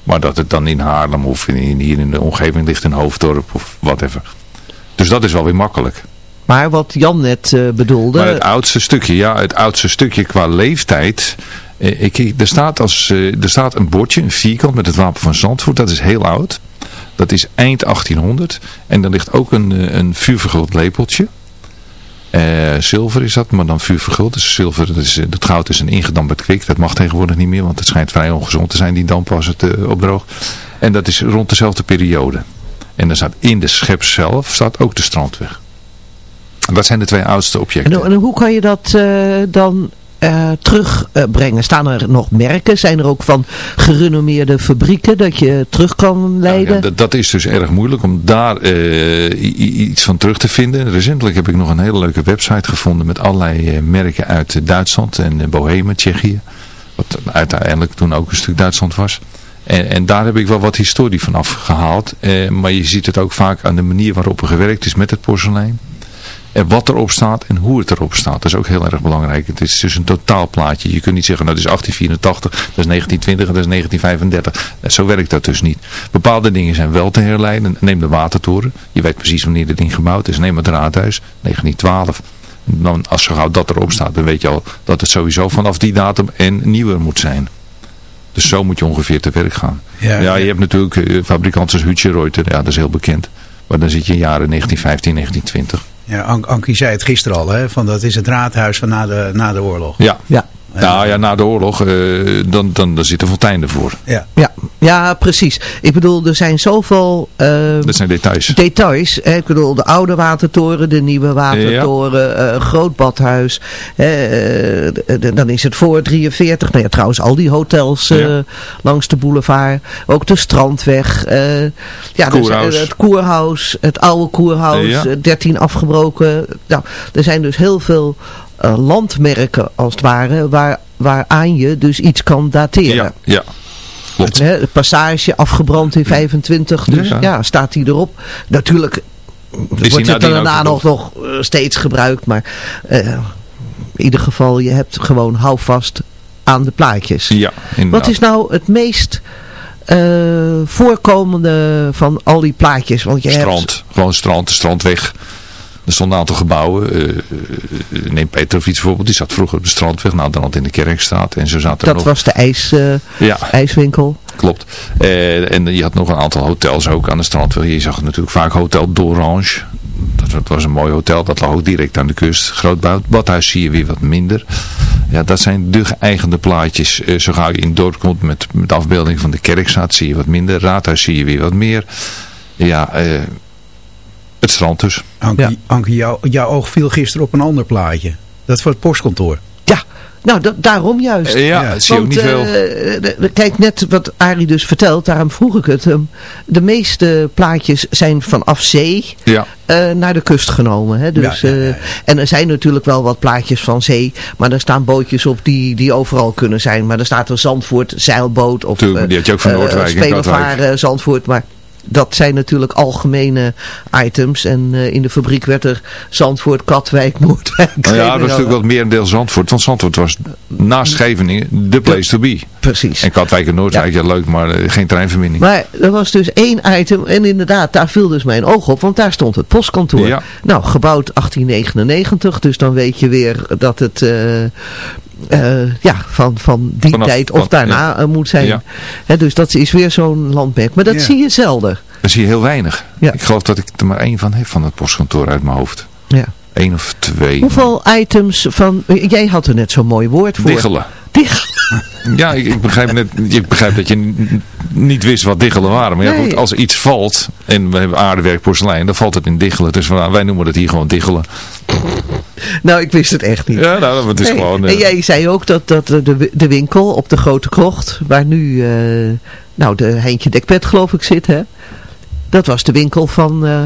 Maar dat het dan in Haarlem of in, hier in de omgeving ligt in Hoofddorp of whatever. Dus dat is wel weer makkelijk. Maar wat Jan net eh, bedoelde... Maar het oudste stukje, ja, het oudste stukje qua leeftijd. eh, Ik, er, staat als, eh, er staat een bordje, een vierkant met het wapen van Zandvoort. Dat is heel oud. Dat is eind 1800. En er ligt ook een, eh, een vuurverguld lepeltje. Eh, zilver is dat, maar dan vuurverguld. Dus zilver, dat, is, goud is een ingedamperd kwik. Dat mag tegenwoordig niet meer, want het schijnt vrij ongezond te zijn, die damp als het eh, opdroogt. En dat is rond dezelfde periode. En er staat in de schep zelf staat ook de strandweg. Dat zijn de twee oudste objecten. En, en hoe kan je dat eh, dan eh, terugbrengen? Staan er nog merken? Zijn er ook van gerenommeerde fabrieken dat je terug kan leiden? Nou ja, dat, is dus erg moeilijk om daar eh, iets van terug te vinden. Recentelijk heb ik nog een hele leuke website gevonden met allerlei eh, merken uit Duitsland en Bohemen, Tsjechië. Wat uiteindelijk toen ook een stuk Duitsland was. En, en daar heb ik wel wat historie van afgehaald. Eh, maar je ziet het ook vaak aan de manier waarop er gewerkt is met het porselein. En wat erop staat en hoe het erop staat. Dat is ook heel erg belangrijk. Het is dus een totaalplaatje. Je kunt niet zeggen, nou, dat is 1884, dat is 1920 en dat is 1935. Eh, Zo werkt dat dus niet. Bepaalde dingen zijn wel te herleiden. Neem de watertoren. Je weet precies wanneer dit ding gebouwd is. Neem het raadhuis, 1912. Dan, als zo gauw dat erop staat, dan weet je al dat het sowieso vanaf die datum en nieuwer moet zijn. Dus zo moet je ongeveer te werk gaan. Ja, Ja, je hebt natuurlijk eh, fabrikanten als Hutje ja, dat is heel bekend. Maar dan zit je in jaren 1915, 1920. Ja, An Ankie zei het gisteren al, hè, van dat is het raadhuis van na de, na de oorlog. Ja. Ja. Nou ja, na de oorlog, eh, dan, dan, dan zit er fontein ervoor. Ja. Ja, ja, precies. Ik bedoel, er zijn zoveel eh, Dat zijn details. details. Hè? Ik bedoel, de oude watertoren, de nieuwe watertoren, eh, een groot badhuis. hè, eh, dan is het voor 43. Nou ja, trouwens, al die hotels eh, Ja. langs de boulevard. Ook de Strandweg. eh, ja, dus, Koerhuis. eh, het Koerhuis, het oude Koerhuis, Ja. eh, 13 afgebroken. Nou, er zijn dus heel veel eh, landmerken, als het ware, waar, waaraan je dus iets kan dateren. Ja, ja. Klopt. Passage afgebrand in 25, dus Ja. ja, staat die erop. Natuurlijk wordt het daarna nog, nog eh, steeds gebruikt, maar eh, in ieder geval, je hebt gewoon houvast aan de plaatjes. Ja, inderdaad. Wat is nou het meest voorkomende van al die plaatjes? Want je Strand. hebt Gewoon strand, strandweg. Er stonden een aantal gebouwen. eh, neem Petrovic bijvoorbeeld. Die zat vroeger op de strandweg. Nou, dan in de Kerkstraat. En zo zaten er dat nog... was de ijs, Ja, ijswinkel. klopt. En je had nog een aantal hotels ook aan de strandweg. Je zag natuurlijk vaak Hotel d'Orange. Dat, dat was een mooi hotel. Dat lag ook direct aan de kust. Groot bad- badhuis zie je weer wat minder. Ja, dat zijn de geëigende plaatjes. Zo gauw je in het dorp komt met, met afbeelding van de kerkstraat zie je wat minder. Raadhuis zie je weer wat meer. Ja, eh, het strand dus. Ankie, Ja. Ankie jouw, jouw oog viel gisteren op een ander plaatje. Dat is voor het postkantoor. Ja, nou da- daarom juist. Ja, dat zie je ook niet veel. eh, kijk, net wat Arie dus vertelt, daarom vroeg ik het. hem. de meeste plaatjes zijn vanaf zee Ja. eh, naar de kust genomen. Hè? Dus, Ja, ja, ja, ja. eh, en er zijn natuurlijk wel wat plaatjes van zee, maar er staan bootjes op die, die overal kunnen zijn. Maar er staat een Zandvoort zeilboot of Tuurlijk, die had je ook van eh, Noordwijk en Spelevaar eh, Zandvoort, maar... Dat zijn natuurlijk algemene items. En eh, in de fabriek werd er Zandvoort, Katwijk, [LAUGHS] Noordwijk. Nou ja, dat was Scheveningen- natuurlijk wat meer een deel Zandvoort. Want Zandvoort was naast Scheveningen de place to be. Precies. En Katwijk en Noordwijk, ja, leuk, maar eh, geen treinverbinding. Maar er was dus één item en inderdaad, daar viel dus mijn oog op, want daar stond het postkantoor. Ja. Nou, gebouwd 1899, dus dan weet je weer dat het eh, eh, ja, van, van die Vanaf- tijd of van- daarna ja. eh, moet zijn. Ja. Dus dat is weer zo'n landmerk. Maar dat Ja. zie je zelden. Dan zie je heel weinig. Ja. Ik geloof dat ik er maar één van heb van het postkantoor uit mijn hoofd. Ja. Eén of twee. Hoeveel items van... Jij had er net zo'n mooi woord voor. Diggelen. Diggelen. Ja, ik, ik, begrijp net, ik begrijp dat je niet wist wat diggelen waren. Maar ja, Nee. goed, als iets valt, en we hebben aardewerk, porselein, dan valt het in diggelen. Dus wij noemen het hier gewoon diggelen. Nou, ik wist het echt niet. Ja, nou, het is Nee. gewoon... eh, En jij zei ook dat, dat eh, de, de winkel op de Grote Krocht, waar nu eh, nou, de Heintje Dekpet geloof ik zit, hè? Dat was de winkel van... eh,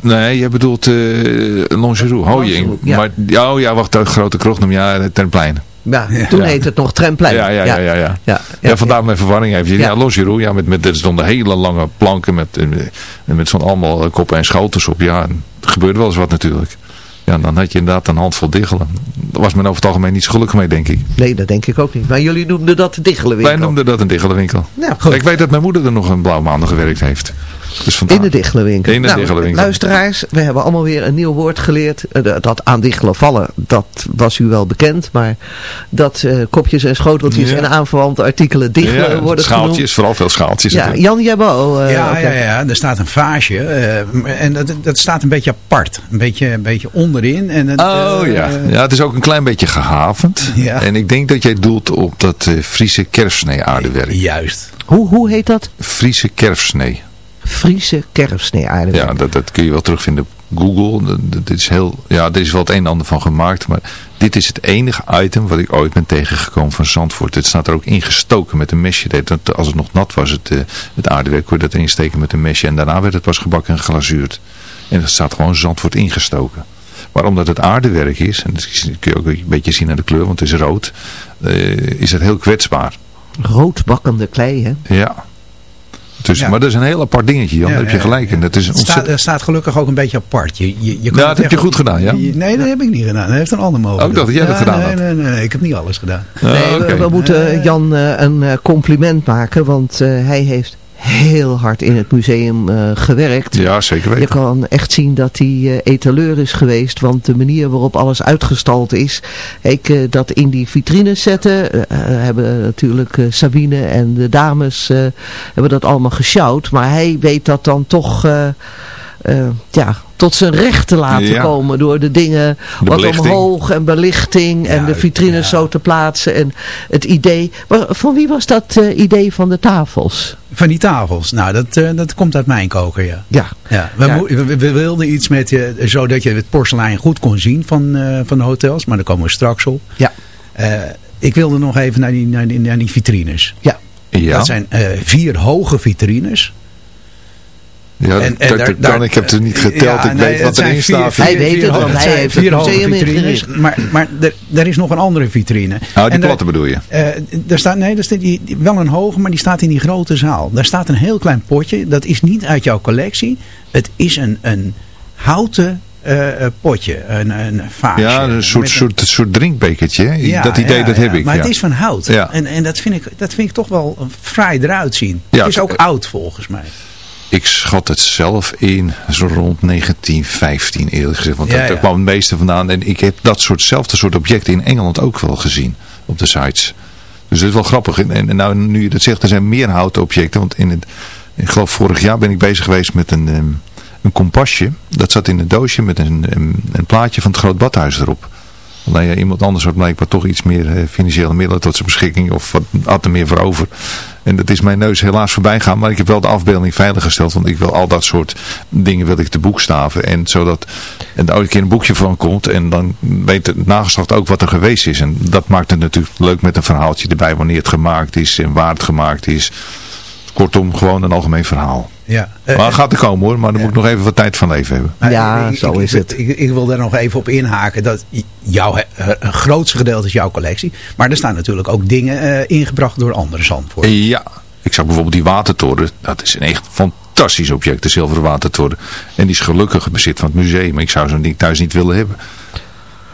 Nee, jij bedoelt uh, ja. Maar, ja, oh ja, wacht, de grote krocht, ja, ten plein. Ja, toen Ja. heette het nog Tremplein. Ja, ja, ja, ja. ja. ja, Ja, vandaar mijn verwarring even. Ja. Longeroux, ja, met, met, er stonden hele lange planken met, eh, met zo'n allemaal koppen en schotels op. Ja, er gebeurde wel eens wat natuurlijk. Ja, dan had je inderdaad een handvol diggelen. Daar was men over het algemeen niet zo gelukkig mee, denk ik. Nee, dat denk ik ook niet. Maar jullie noemden dat de Diggelenwinkel. Wij noemden dat een diggelenwinkel. Nou, goed. Ik weet dat mijn moeder er nog een blauw maanden gewerkt heeft. Dus vandaar. In de Diggelenwinkel. In de nou, Diggelenwinkel. Luisteraars, we hebben allemaal weer een nieuw woord geleerd. Eh, Dat aan diggelen vallen, dat was u wel bekend. Maar dat eh, kopjes en schoteltjes Ja. en aanverwante artikelen diggelen ja, worden schaaltjes, genoemd. vooral veel schaaltjes. Ja, natuurlijk. Jan Jabbo. eh, ja, ja, ja, er staat een vaasje. eh, en dat, dat staat een beetje apart. Een beetje, een beetje onderin. En het, Oh eh, ja. ja, het is ook een klein beetje gehavend. Ja. En ik denk dat jij doelt op dat eh, Friese kerfsnee aardewerk. Juist. Hoe, hoe heet dat? Friese kerfsnee. Friese kerfsnee aardewerk. Ja, dat, dat kun je wel terugvinden op Google. Dat, dat is heel, ja, er is wel het een en ander van gemaakt. Maar dit is het enige item wat ik ooit ben tegengekomen van Zandvoort. Het staat er ook ingestoken met een mesje. Dat- Als het nog nat was, het, eh, het aardewerk, kon je dat erin steken met een mesje. En daarna werd het pas gebakken en glazuurd. En dat staat gewoon Zandvoort ingestoken. Maar omdat het aardewerk is, en dat kun je ook een beetje zien aan de kleur, want het is rood, eh, is het heel kwetsbaar. Roodbakkende klei, hè? Ja. Dus, Ja. Maar dat is een heel apart dingetje, Jan. Ja, daar heb je ja, gelijk in. Dat is Het staat, ontzettend... staat gelukkig ook een beetje apart. Je, je, je kan Ja, het dat heb je goed gedaan, ja? Nee, dat heb ik niet gedaan. Dat heeft een ander mogelijk. Ook dat jij dat gedaan nee, had. Nee, nee, nee, ik heb niet alles gedaan. Ah, Nee, we- we, moeten Jan eh, een eh, compliment maken, want eh, hij heeft heel hard in het museum eh, gewerkt. Ja, zeker Je weten. kan echt zien dat hij eh, etaleur is geweest, want de manier waarop alles uitgestald is. Ik eh, dat in die vitrines zetten, hebben natuurlijk Sabine en de dames hebben dat allemaal gesjouwd. Maar hij weet dat dan toch eh, ja, tot zijn recht te laten Ja. komen door de dingen De wat omhoog en belichting en Ja, de vitrines ja. zo te plaatsen. En het idee, van wie was dat eh, idee van de tafels? Van die tafels. Nou, dat, eh, dat komt uit mijn koker, ja. Ja, Ja, we, we, we wilden iets met, eh, zodat je het porselein goed kon zien van, eh, van de hotels. Maar daar komen we straks op. ja, Eh, ik wilde nog even naar die, naar die, naar die vitrines. ja. Ja, Dat zijn eh, vier hoge vitrines. Ja en- en dat- daar- daar- kan. Ik heb het niet geteld. Ja, ik nee, weet wat erin vier- staat. Hij weet het, want hij heeft het vier hoge vitrines. ingericht. Maar, maar er, er is nog een andere vitrine. Nou, die En, platte bedoel je. eh, er staat, nee, er staat die, die- wel een hoge, maar die staat in die grote zaal. Daar staat een heel klein potje. Dat is niet uit jouw collectie. Het is een, een houten eh, eh, potje. Een, een vaasje. Ja, een soort, een- soort, soort drinkbekertje. Ja, dat idee, ja, dat ja. heb ik. Maar ja. het is van hout. Ja. En, en dat, vind ik, dat vind ik toch wel fraai eruit zien. Ja, het is ook oud volgens mij. Ik schat het zelf in zo rond 1915 eerlijk gezegd. Want Ja, daar ja. kwam het meeste vandaan. En ik heb dat soortzelfde soort objecten in Engeland ook wel gezien. Op de sites. Dus dat is wel grappig. En, en nou, nu je dat zegt, er zijn meer houten objecten. Want in het, ik geloof vorig jaar ben ik bezig geweest met een, ehm, een kompasje. Dat zat in een doosje met een, een, een plaatje van het Groot Badhuis erop. Alleen ja, iemand anders had blijkbaar toch iets meer eh, financiële middelen tot zijn beschikking. Of wat, had er meer voor over. En dat is mijn neus helaas voorbij gaan. Maar ik heb wel de afbeelding veiliggesteld. Want ik wil al dat soort dingen wil ik te boekstaven. En zodat er een keer een boekje van komt. En dan weet het nageslacht ook wat er geweest is. En dat maakt het natuurlijk leuk met een verhaaltje erbij. Wanneer het gemaakt is en waar het gemaakt is. Kortom, gewoon een algemeen verhaal. Ja. Maar gaat er komen hoor. Maar dan moet ik nog even wat tijd van leven hebben. Ja, ik- zo ik- is ik- het. Ik, ik wil daar nog even op inhaken. Dat jouw, eh, een grootste gedeelte is jouw collectie. Maar er staan natuurlijk ook dingen eh, ingebracht door andere Zandvoort. Ja, ik zag bijvoorbeeld die watertoren. Dat is een echt fantastisch object, de zilveren watertoren. En die is gelukkig bezit van het museum. Ik zou zo'n ding thuis niet willen hebben.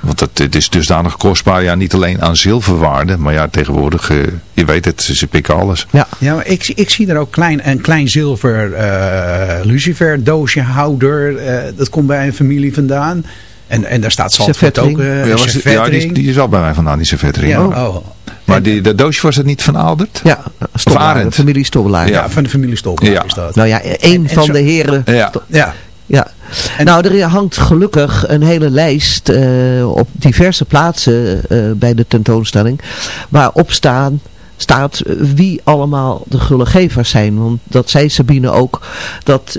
Want dat, het is dusdanig kostbaar. Ja, niet alleen aan zilverwaarde. Maar ja, tegenwoordig, eh, je weet het, ze pikken alles. Ja. Ja, maar ik, zie- ik zie er ook klein, een klein zilver eh lucifer doosje houder. eh, dat komt bij een familie vandaan. En, en daar staat Zandvoort ook. Eh, ja, was die, ja, die, is wel bij mij vandaan, die servetring. Ja, Oh. Maar die, dat doosje was het niet van Aldert? Ja, Stobbelaar, de familie Stobbelaar. ja, van de familie Stoppel Ja. is dat. Nou ja, een en van zo- de heren. Ja. Ja, Ja. nou, er hangt gelukkig een hele lijst eh, op diverse plaatsen eh, bij de tentoonstelling. Waarop staan, staat wie allemaal de gullegevers zijn. Want dat zei Sabine ook. Dat,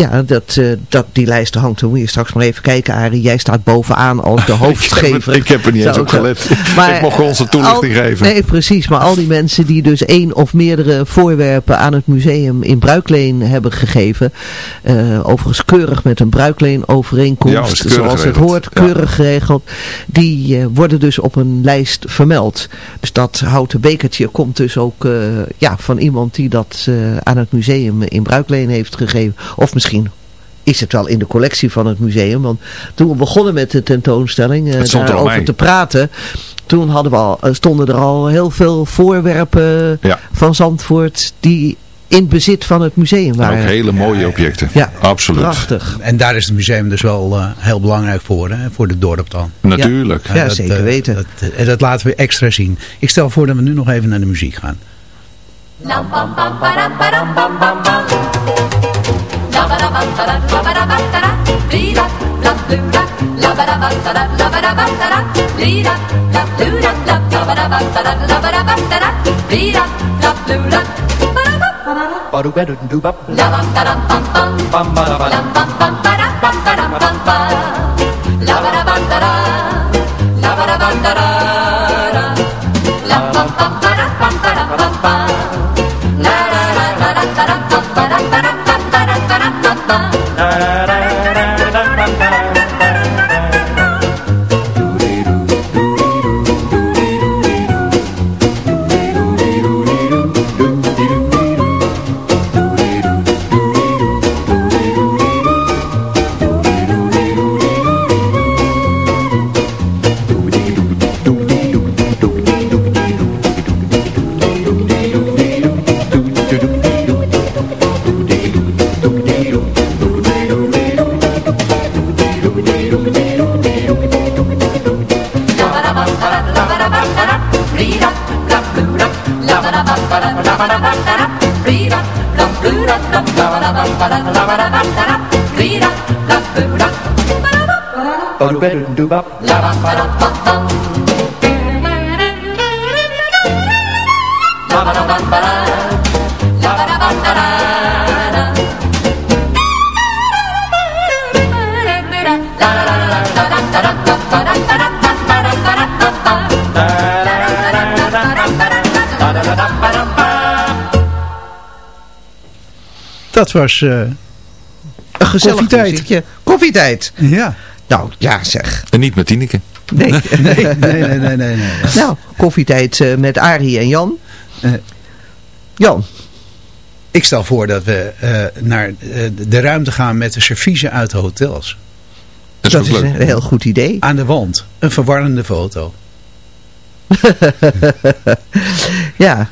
ja, dat, eh, dat die lijst hangt. Dan moet je straks maar even kijken, Arie. Jij staat bovenaan als de [LAUGHS] hoofdgever. ik heb er niet eens op gelet. [LAUGHS] Maar, ik mocht gewoon onze toelichting al- geven. Nee, precies. Maar al die mensen die dus één of meerdere voorwerpen aan het museum in bruikleen hebben gegeven. eh, overigens keurig met een. Ja, is keurig zoals het hoort, Ja. keurig geregeld. Die eh, worden dus op een lijst vermeld. Dus dat houten bekertje komt dus ook eh, ja, van iemand die dat eh, aan het museum in bruikleen heeft gegeven. Of misschien is het wel in de collectie van het museum. Want toen we begonnen met de tentoonstelling eh al daarover te praten. Toen hadden we al, eh, stonden er al heel veel voorwerpen Ja. van Zandvoort die in bezit van het museum En waren. ook hele mooie objecten. Ja, Absoluut. Prachtig. en daar is het museum dus wel eh, heel belangrijk voor, hè, voor de dorp dan. Natuurlijk. Ja, dat, zeker eh, weten. Dat, eh, dat laten we extra zien. Ik stel voor dat we nu nog even naar de muziek gaan. La labadabantara, labadabantara, lira, la lura, Dat was, eh, Een gezellig Koffietijd. Koffietijd. ja. Nou, ja zeg. En niet met Tineke. [LAUGHS] Nee. Nee, nee, nee, nee, nee. nee. nou, koffietijd eh, met Arie en Jan. Eh. Jan. Ik stel voor dat we eh, naar eh, de ruimte gaan met de serviezen uit de hotels. Dat is Dat ook is leuk. een heel goed idee. Aan de wand. Een verwarrende foto. [LAUGHS] [LAUGHS] ja.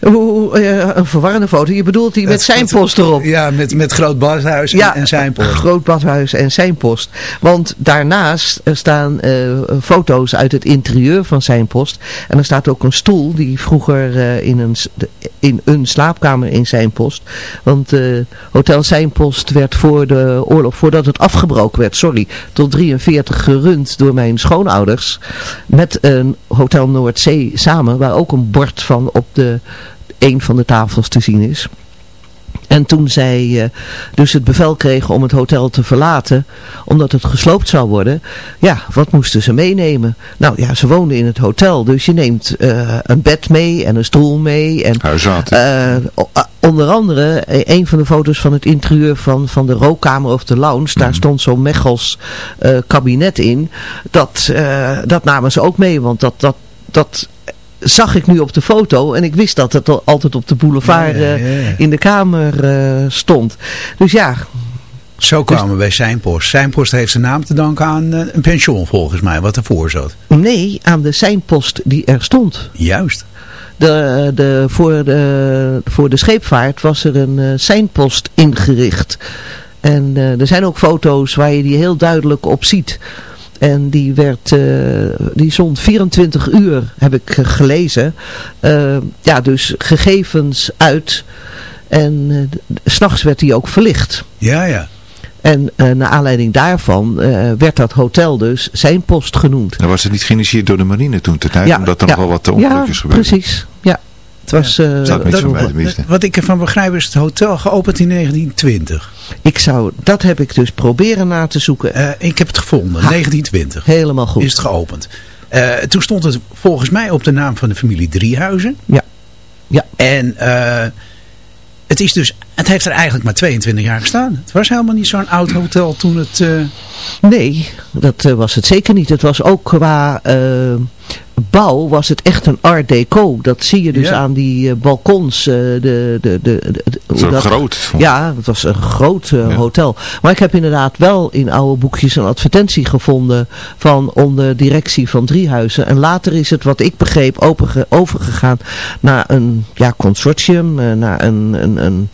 Hoe, eh, een verwarrende foto. Je bedoelt die met zijn post erop. Ja, met, met groot badhuis en, Ja, en zijn post. Groot Badhuis en zijn post. Want daarnaast staan eh, foto's uit het interieur van zijn post. En er staat ook een stoel die vroeger eh, in, een, in een slaapkamer in zijn post. Want Hotel Zijn Post werd voor de oorlog, voordat het afgebroken werd, sorry, tot 43 gerund door mijn schoonouders. Met een Hotel Noordzee samen, waar ook een bord van op de een van de tafels te zien is. En toen zij eh, dus het bevel kregen om het hotel te verlaten, omdat het gesloopt zou worden, ja, wat moesten ze meenemen? Nou ja, ze woonden in het hotel, dus je neemt eh, een bed mee en een stoel mee. En, eh, onder andere, een van de foto's van het interieur van, van de rookkamer of de lounge, daar stond zo'n Mechels kabinet in. Dat, dat namen ze ook mee, want dat, dat, dat zag ik nu op de foto en ik wist dat het al- altijd op de boulevard Ja, ja, eh, ja, in de kamer eh, stond. Dus ja, Zo kwamen we bij Seinpost. Seinpost heeft zijn naam te danken aan eh, een pensioen volgens mij, wat ervoor zat. nee, aan de seinpost die er stond. Juist. De, de, voor, de, voor de scheepvaart was er een eh seinpost ingericht. En er zijn ook foto's waar je die heel duidelijk op ziet. En die werd, eh, die stond 24 uur, heb ik eh, gelezen. Eh, ja, dus gegevens uit. En eh, d- s'nachts werd die ook verlicht. Ja, ja. En eh, naar aanleiding daarvan eh, werd dat hotel dus zijn post genoemd. Dan was het niet geïnitieerd door de marine toen te tijd, omdat er ja, nog wel wat ja, ongelukjes gebeurden. precies. Het was... eh. Wat ik ervan begrijp is het hotel geopend in 1920. Ik zou, dat heb ik dus proberen na te zoeken. Eh, ik heb het gevonden, Ha. 1920 Helemaal goed. is het geopend. Eh, toen stond het volgens mij op de naam van de familie Driehuizen. Ja. Ja. En eh, het, is dus, het heeft er eigenlijk maar 22 jaar gestaan. Het was helemaal niet zo'n oud hotel toen het... eh, Nee, dat was het zeker niet. Het was ook qua bouw was het echt een art deco. Dat zie je dus aan die eh, balkons. eh, de, de, de, Zo dat- groot. Ja, het was een groot eh, Ja. hotel. Maar ik heb inderdaad wel in oude boekjes een advertentie gevonden van onder directie van Driehuizen. En later is het, wat ik begreep, overgegaan naar een ja, consortium, naar een, een, een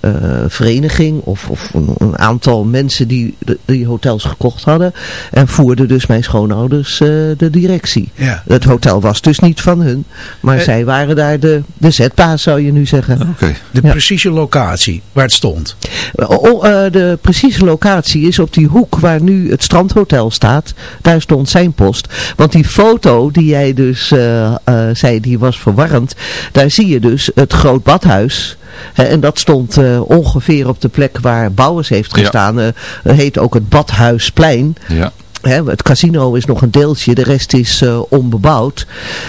eh, vereniging of, of een, een aantal mensen die de, die hotels gekocht hadden. En voerden dus mijn schoonouders eh, de directie. ja. Het hotel was dus niet van hun, maar Eh. zij waren daar de, de zetbaas zou je nu zeggen. Oké. De Ja. precieze locatie waar het stond. O- o- eh, de precieze locatie is op die hoek waar nu het strandhotel staat. Daar stond zijn post. Want die foto die jij dus eh, eh, zei, die was verwarrend. Daar zie je dus het groot badhuis. Hè, en dat stond eh, ongeveer op de plek waar Bouwers heeft Ja. gestaan. Eh, Het heet ook het Badhuisplein. Ja. Hè, het casino is nog een deeltje, de rest is eh, onbebouwd.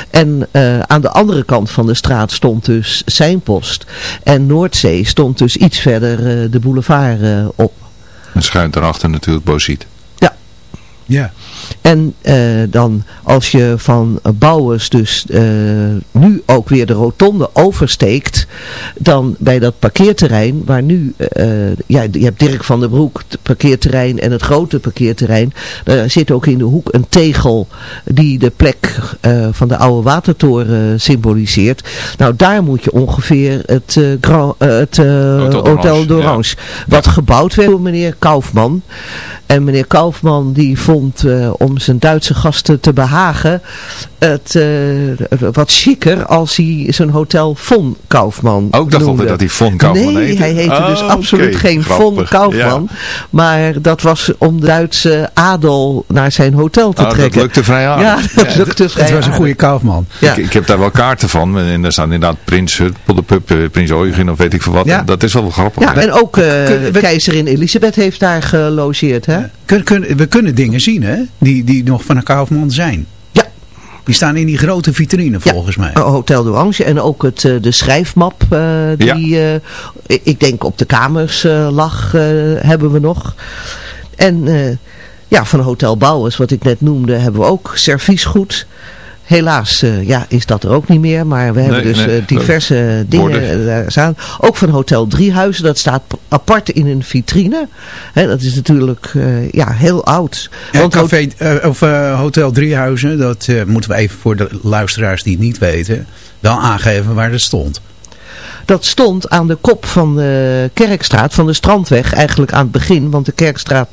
En eh, aan de andere kant van de straat stond dus zijn post. En Noordzee stond dus iets verder eh, de boulevard eh, op. En schuin daarachter natuurlijk Boziet. Ja. En eh, dan als je van Bouwers dus eh, nu ook weer de rotonde oversteekt, dan bij dat parkeerterrein, waar nu, eh, ja, je hebt Dirk van der Broek, het parkeerterrein en het grote parkeerterrein, daar zit ook in de hoek een tegel die de plek van de oude watertoren symboliseert. Nou, daar moet je ongeveer het, Grand, het Hotel d'Orange, Hotel d'Orange, wat gebouwd werd door meneer Kaufman. En meneer Kaufman die vond eh, om zijn Duitse gasten te behagen het eh, wat chiquer als hij zijn hotel Von Kaufman Ook dacht noemde. altijd dat hij Von Kaufman nee, heette. hij heette dus Oh, absoluut geen Von. Kaufman. Maar dat was om de Duitse adel naar zijn hotel te Oh, dat trekken. lukte vrij aardig. Ja, dat lukte vrij Het was een goede kaufman. Ja. Ik, ik heb daar wel kaarten van. En daar staan inderdaad Prins Huppel de Pup, eh, Prins Eugen of weet ik veel wat. Ja. Dat is wel grappig. Ja, en ook eh, keizerin Elisabeth heeft daar gelogeerd, hè? Kun, kun- we kunnen dingen zien, hè? Die, die nog van een kaufman zijn. Ja. Die staan in die grote vitrine, Ja. volgens mij. Uh, Hotel d'Orange en ook het, eh, de schrijfmap eh, die eh, ik- ik denk op de kamers eh, lag, eh, hebben we nog. En eh, ja, van Hotel Bouwers, wat ik net noemde, hebben we ook serviesgoed. Helaas eh, ja, is dat er ook niet meer, maar we hebben Nee, dus nee, eh, diverse dingen eh, daar staan. Ook van Hotel Driehuizen, dat staat apart in een vitrine. Hè, dat is natuurlijk eh, ja, heel oud. Ja, Want café, eh, of eh, Hotel Driehuizen, dat eh, moeten we even voor de luisteraars die het niet weten, wel aangeven waar het stond. Dat stond aan de kop van de Kerkstraat, van de Strandweg, eigenlijk aan het begin. Want de Kerkstraat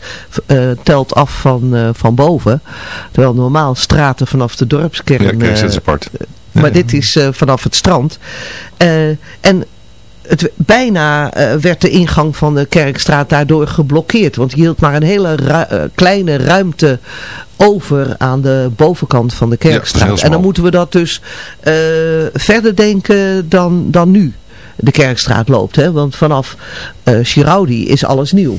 eh, telt af van, eh, van boven. Terwijl normaal straten vanaf de dorpskern... Ja, is eh, apart. maar dit is vanaf het strand. En het, bijna eh, werd de ingang van de Kerkstraat daardoor geblokkeerd. Want je hield maar een hele ru- eh, kleine ruimte over aan de bovenkant van de Kerkstraat. en dan moeten we dat dus eh, verder denken dan, dan nu de Kerkstraat loopt. Hè? Want vanaf eh Giraudi is alles nieuw.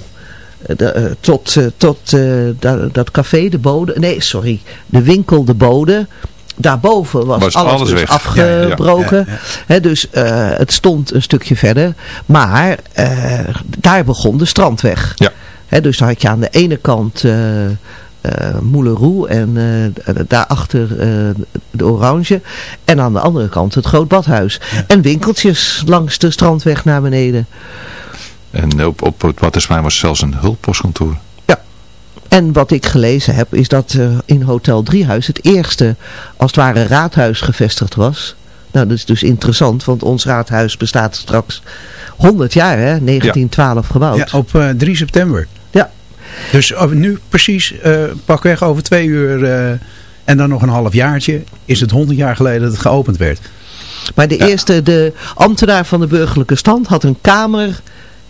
De, tot tot dat, dat café, de bode, nee sorry, de winkel, de bode. Daarboven was, Was alles, alles dus afgebroken. Ja, ja, Hè, dus eh, het stond een stukje verder. Maar eh, daar begon de strandweg. Ja. Dus dan had je aan de ene kant eh eh Mouleroe en daarachter de Orange. En aan de andere kant het Groot Badhuis. En winkeltjes langs de strandweg naar beneden. En op, op het Watersplein was zelfs een hulppostkantoor. En wat ik gelezen heb is dat eh, in Hotel Driehuis het eerste als het ware raadhuis gevestigd was. Nou, dat is dus interessant, want ons raadhuis bestaat straks 100 jaar, hè? 1912 gebouwd. Ja, op eh, 3 september. Ja. Dus oh, nu precies, eh pakweg over twee uur eh, en dan nog een half jaartje, is het 100 jaar geleden dat het geopend werd. Maar de eerste, de ambtenaar van de burgerlijke stand had een kamer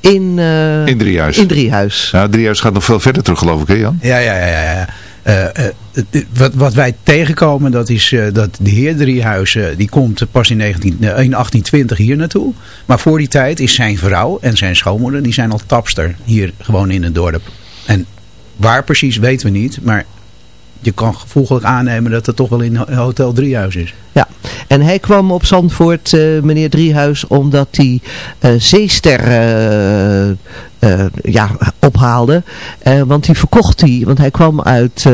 in, eh, In Driehuis. in Driehuis. Ja, Driehuis gaat nog veel verder terug geloof ik hè Jan? Ja, ja, ja. ja, ja. Eh, eh, wat, wat wij tegenkomen, dat is eh, dat de heer Driehuizen, die komt pas in, 19, eh, in 1820 hier naartoe. Maar voor die tijd is zijn vrouw en zijn schoonmoeder, die zijn al tapster hier gewoon in het dorp. En waar precies weten we niet, maar je kan gevoeglijk aannemen dat het toch wel in Ho- Hotel Driehuis is. Ja, en hij kwam op Zandvoort, eh, meneer Driehuis, omdat hij eh zeester eh, eh, ja, ophaalde. Eh, want die verkocht hij, want hij kwam uit, eh,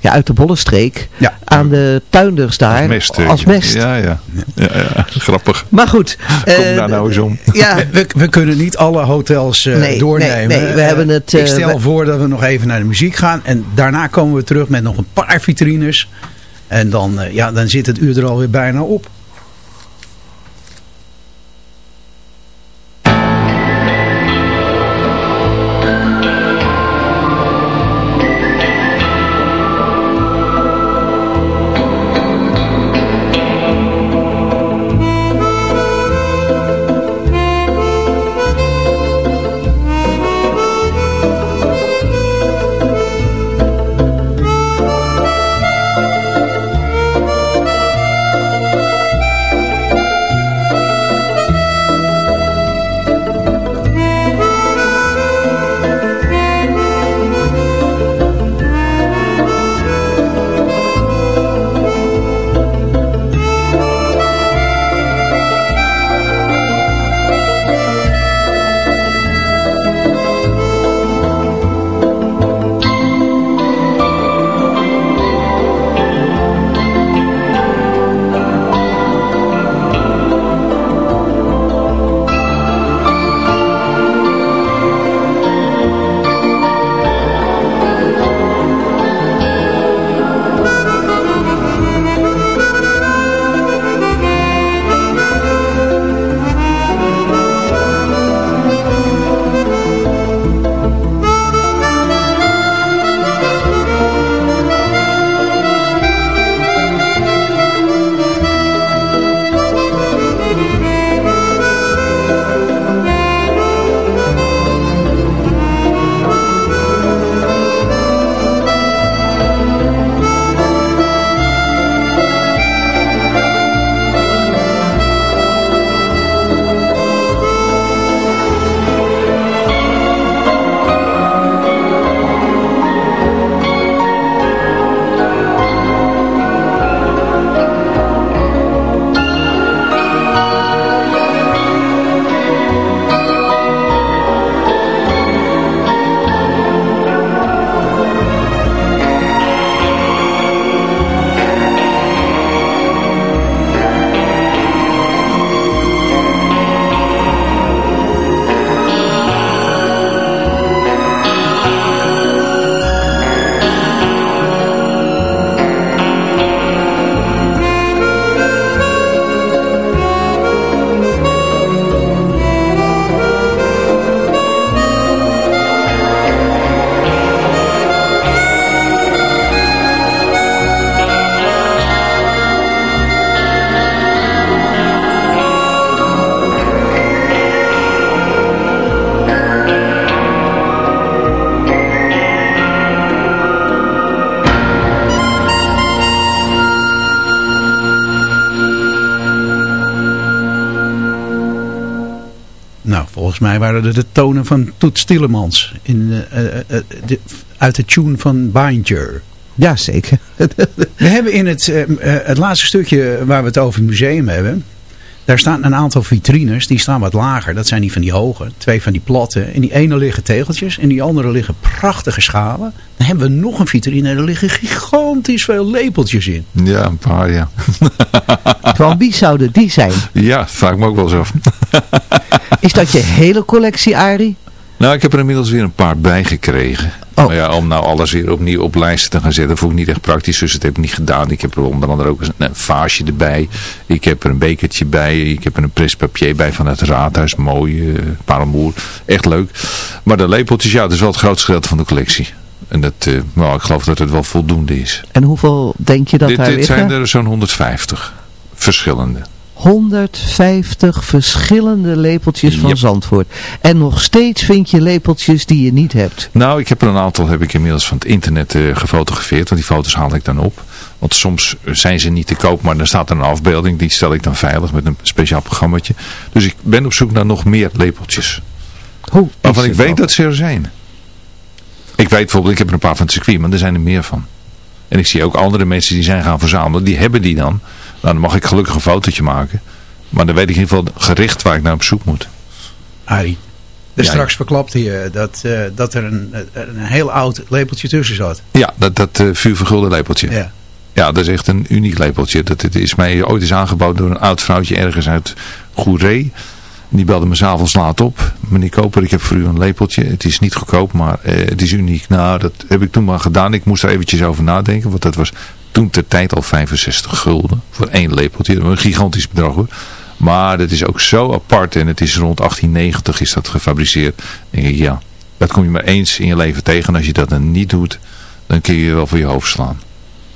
ja, uit de Bollenstreek Ja. aan de tuinders daar Als mest. als mest. Ja, ja. ja, ja. Grappig. Maar goed. Kom daar nou eens om. [LAUGHS] Ja, We, we kunnen niet alle hotels eh, Nee, doornemen. nee, nee, we hebben het, ik stel we- voor dat we nog even naar de muziek gaan. En daarna komen we terug met nog een paar vitrines. En dan, eh, ja, dan zit het uur er alweer bijna op. volgens mij waren het de tonen van Toet Stillemans. In, eh, eh, eh, de, uit de tune van Binder. Ja, zeker. [LAUGHS] We hebben in het, het laatste stukje waar we het over het museum hebben. Daar staan een aantal vitrines. Die staan wat lager. Dat zijn die van die hoge. Twee van die platte. In die ene liggen tegeltjes. En die andere liggen prachtige schalen. Dan hebben we nog een vitrine. En er liggen gigantisch veel lepeltjes in. Ja, een paar, ja. [LAUGHS] Van wie zouden die zijn? Ja, vraag ik me ook wel eens af. Is dat je hele collectie, Arie? Nou, ik heb er inmiddels weer een paar bij gekregen. Oh. Maar ja, om nou alles weer opnieuw op lijsten te gaan zetten, vond ik niet echt praktisch. Dus dat heb ik niet gedaan. Ik heb er onder andere ook een, vaasje erbij. Ik heb er een bekertje bij. Ik heb er een prespapier bij van het raadhuis. Mooi, uh. Echt leuk. Maar de lepeltjes, ja, dat is wel het grootste gedeelte van de collectie. En dat, eh, nou, ik geloof dat het wel voldoende is. En hoeveel denk je dat dit daar dit liggen? zijn er zo'n 150 verschillende. 150 verschillende lepeltjes van Yep. Zandvoort. En nog steeds vind je lepeltjes die je niet hebt. Nou, ik heb er een aantal heb ik inmiddels van het internet eh, gefotografeerd. Want die foto's haal ik dan op. Want soms zijn ze niet te koop, maar dan staat er een afbeelding. Die stel ik dan veilig met een speciaal programmaatje. Dus ik ben op zoek naar nog meer lepeltjes. Hoe Waarvan ik weet dat ze er zijn. Ik weet bijvoorbeeld, ik heb er een paar van het circuit, maar er zijn er meer van. En ik zie ook andere mensen die zijn gaan verzamelen. Die hebben die dan. Nou, dan mag ik gelukkig een fotootje maken. Maar dan weet ik in ieder geval gericht waar ik naar op zoek moet. Arie. Dus Ja, straks verklapte je dat, eh, dat er een, een heel oud lepeltje tussen zat. Ja, dat, dat eh, vuurvergulde lepeltje. Ja. Ja, dat is echt een uniek lepeltje. Dat, het is mij ooit eens aangebouwd door een oud vrouwtje ergens uit Goeree. Die belde me s'avonds laat op. Meneer Koper, ik heb voor u een lepeltje. Het is niet goedkoop, maar eh, het is uniek. Nou, dat heb ik toen maar gedaan. Ik moest er eventjes over nadenken. Want dat was toen ter tijd al 65 gulden voor één lepeltje. Een gigantisch bedrag hoor. Maar dat is ook zo apart. En het is rond 1890 is dat gefabriceerd. Ik, ja, dat kom je maar eens in je leven tegen. En als je dat dan niet doet, dan kun je je wel voor je hoofd slaan.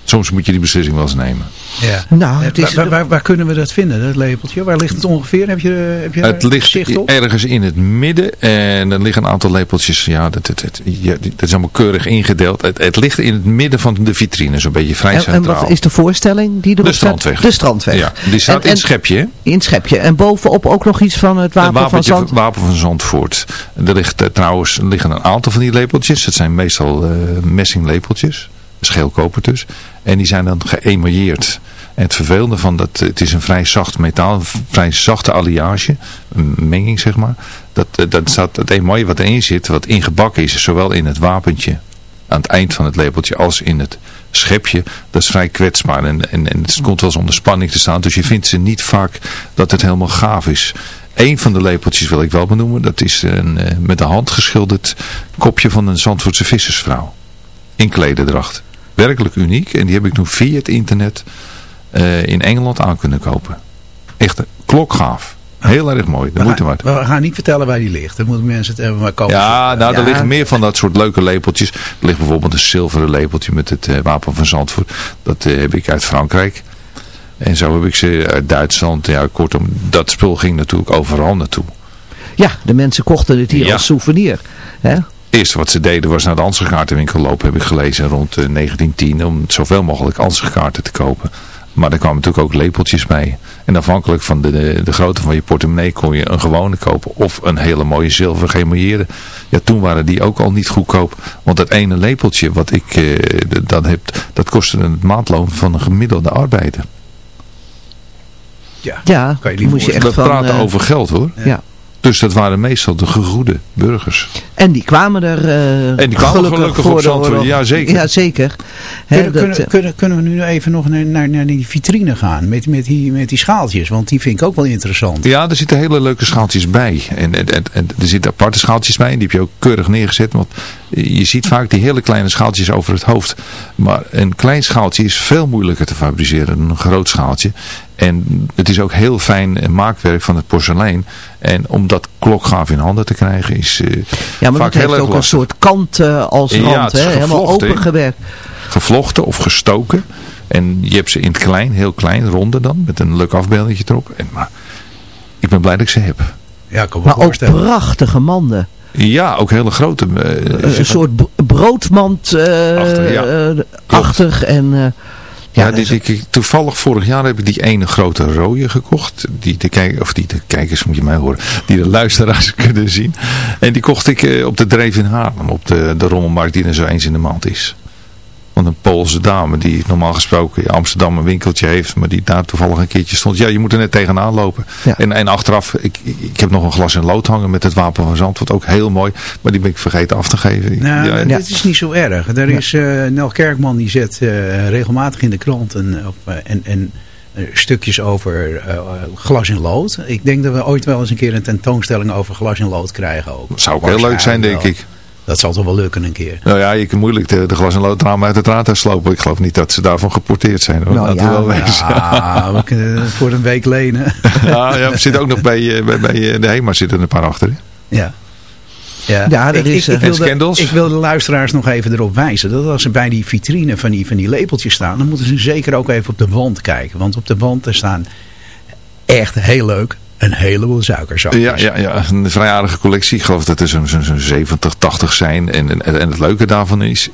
Soms moet je die beslissing wel eens nemen. Ja. Nou, Eh, het is... waar, waar, waar kunnen we dat vinden, dat lepeltje? Waar ligt het ongeveer? Heb je, heb je Het ligt op? ergens in het midden en er liggen een aantal lepeltjes. Ja, dat, dat, dat, ja, dat is allemaal keurig ingedeeld. Het, het ligt in het midden van de vitrine, zo'n beetje vrij En, en centraal. wat is de voorstelling die erop de staat? strandweg. De strandweg. Ja, die staat En- in het schepje. In het schepje. En bovenop ook nog iets van het wapen van Zand. wapen van Zandvoort. Er ligt eh, trouwens liggen een aantal van die lepeltjes. Het zijn meestal eh messinglepeltjes. Scheelkoper dus. En die zijn dan geëmailleerd. En het vervelende van dat, het is een vrij zacht metaal, een vrij zachte alliage, een menging zeg maar. Dat, eh, dat staat het emaille wat erin zit, wat ingebakken is, zowel in het wapentje aan het eind van het lepeltje als in het schepje, dat is vrij kwetsbaar en, en, en het komt wel eens onder spanning te staan. Dus je vindt ze niet vaak dat het helemaal gaaf is. Eén van de lepeltjes wil ik wel benoemen, dat is een eh, met de hand geschilderd kopje van een Zandvoortse vissersvrouw. In klederdracht. Werkelijk uniek en die heb ik toen via het internet eh, in Engeland aan kunnen kopen. Echt klokgaaf. Heel erg mooi, de We moeite gaan, waard. we gaan niet vertellen waar die ligt. Dan moeten mensen het even maar komen. Ja, nou, er liggen meer van dat soort leuke lepeltjes. Er ligt bijvoorbeeld een zilveren lepeltje met het eh, wapen van Zandvoort. Dat eh, heb ik uit Frankrijk. En zo heb ik ze uit Duitsland. Ja, kortom, dat spul ging natuurlijk overal naartoe. Ja, de mensen kochten het hier Ja. als souvenir. Hè? Eerste wat ze deden was naar de ansichtkaartenwinkel lopen, heb ik gelezen, rond eh, 1910. Om zoveel mogelijk ansichtkaarten te kopen. Maar er kwamen natuurlijk ook lepeltjes bij. En afhankelijk van de, de, de grootte van je portemonnee kon je een gewone kopen. Of een hele mooie geëmailleerde. Ja, toen waren die ook al niet goedkoop. Want dat ene lepeltje wat ik eh, d- dan heb, dat kostte een maandloon van een gemiddelde arbeider. Ja, Ja, kan je niet moest je echt We van... praten eh, over geld hoor. ja. Dus dat waren meestal de gegoede burgers. En die kwamen er eh, En die kwamen gelukkig voor op de Zandvoort, ja, zeker. Ja, zeker. Kunnen, dat, kunnen, eh, kunnen, kunnen we nu even nog naar, naar, naar die vitrine gaan? Met, met, die, met die schaaltjes. Want die vind ik ook wel interessant. Ja, er zitten hele leuke schaaltjes bij. En, en, en, en er zitten aparte schaaltjes bij. En die heb je ook keurig neergezet. Want je ziet vaak die hele kleine schaaltjes over het hoofd. Maar een klein schaaltje is veel moeilijker te fabriceren dan een groot schaaltje. En het is ook heel fijn eh, maakwerk van het porselein. En om dat klokgaaf in handen te krijgen is eh, ja, maar vaak heel heeft ook een soort kant eh, als Ja, rand. het is hè? Helemaal opengewerkt. Gevlochten of gestoken. En je hebt ze in het klein, heel klein, ronde dan. Met een leuk afbeeldingje erop. En, maar ik ben blij dat ik ze heb. Ja, ik kan me Maar ook voorstellen. prachtige manden. Ja, ook hele grote. eh, een soort broodmand eh, Achter, ja. eh, Klopt. achtig. En, Ja, die- die- toevallig vorig jaar heb ik die ene grote rode gekocht. Die de, kijk, of die de kijkers moet je mij horen. Die de luisteraars [LAUGHS] kunnen zien. En die kocht ik eh, op de Dreef in Haarlem. Op de, de rommelmarkt die er zo eens in de maand is. Want een Poolse dame die normaal gesproken in Amsterdam een winkeltje heeft. Maar die daar toevallig een keertje stond. Ja, je moet er net tegenaan lopen. Ja. En, en achteraf, ik, ik, heb nog een glas in lood hangen met het wapen van Zandvoort. Ook heel mooi. Maar die ben ik vergeten af te geven. Nou, ja, dit is niet zo erg. Er is eh, Nel Kerkman die zet eh, regelmatig in de krant een, op, eh, en, en stukjes over eh, glas in lood. Ik denk dat we ooit wel eens een keer een tentoonstelling over glas in lood krijgen ook. zou ook heel leuk zijn, denk ik. Dat zal toch wel lukken een keer. Nou ja, je kan moeilijk de, de glas- en loodramen uit het raadhuis slopen. Ik geloof niet dat ze daarvan geporteerd zijn. Hoor. Nou ja, wel. Ah, we [LAUGHS] kunnen het voor een week lenen. Ja, ja, we zitten ook nog bij, eh, bij, bij eh, de HEMA zitten er een paar achter. hè? Ja. Ja, Ja, dat ik, is, ik, eh, ik, En wil de, ik wil de luisteraars nog even erop wijzen dat als ze bij die vitrine van die, van die lepeltjes staan, dan moeten ze zeker ook even op de wand kijken. Want op de wand er staan echt heel leuk een heleboel suikerzakjes. Ja, ja, ja, een vrijarige collectie. Ik geloof dat er zo'n zo'n 70, 80 zijn. En, en, en het leuke daarvan is,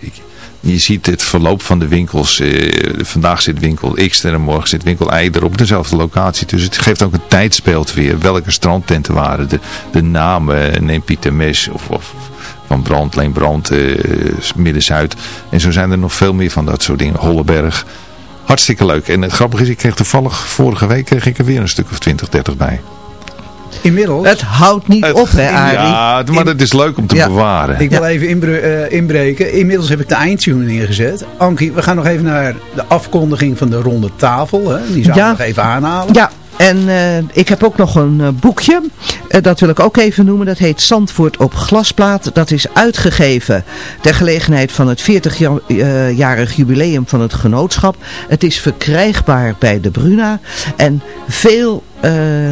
je ziet het verloop van de winkels. eh, vandaag zit winkel X en morgen zit winkel Y er op dezelfde locatie. Dus het geeft ook een tijdsbeeld weer. Welke strandtenten waren. De, de namen, eh, neem Pieter Mes of, of van Brand, Leen Brand, eh, Midden-Zuid. En zo zijn er nog veel meer van dat soort dingen. Holleberg. Hartstikke leuk. En het grappige is, ik kreeg toevallig vorige week kreeg ik er weer een stuk of 20, 30 bij. Inmiddels, Het houdt niet op, hè, Arie? Ja, maar het is leuk om te Ja. bewaren. ik wil even inbre- eh, inbreken. Inmiddels heb ik de eindtune neergezet. Ankie, we gaan nog even naar de afkondiging van de ronde tafel. Hè? Die zou ik Ja. nog even aanhalen. Ja, en eh, ik heb ook nog een eh, boekje. Eh, dat wil ik ook even noemen. Dat heet Zandvoort op glasplaat. Dat is uitgegeven ter gelegenheid van het 40-jarig jubileum van het genootschap. Het is verkrijgbaar bij de Bruna. En veel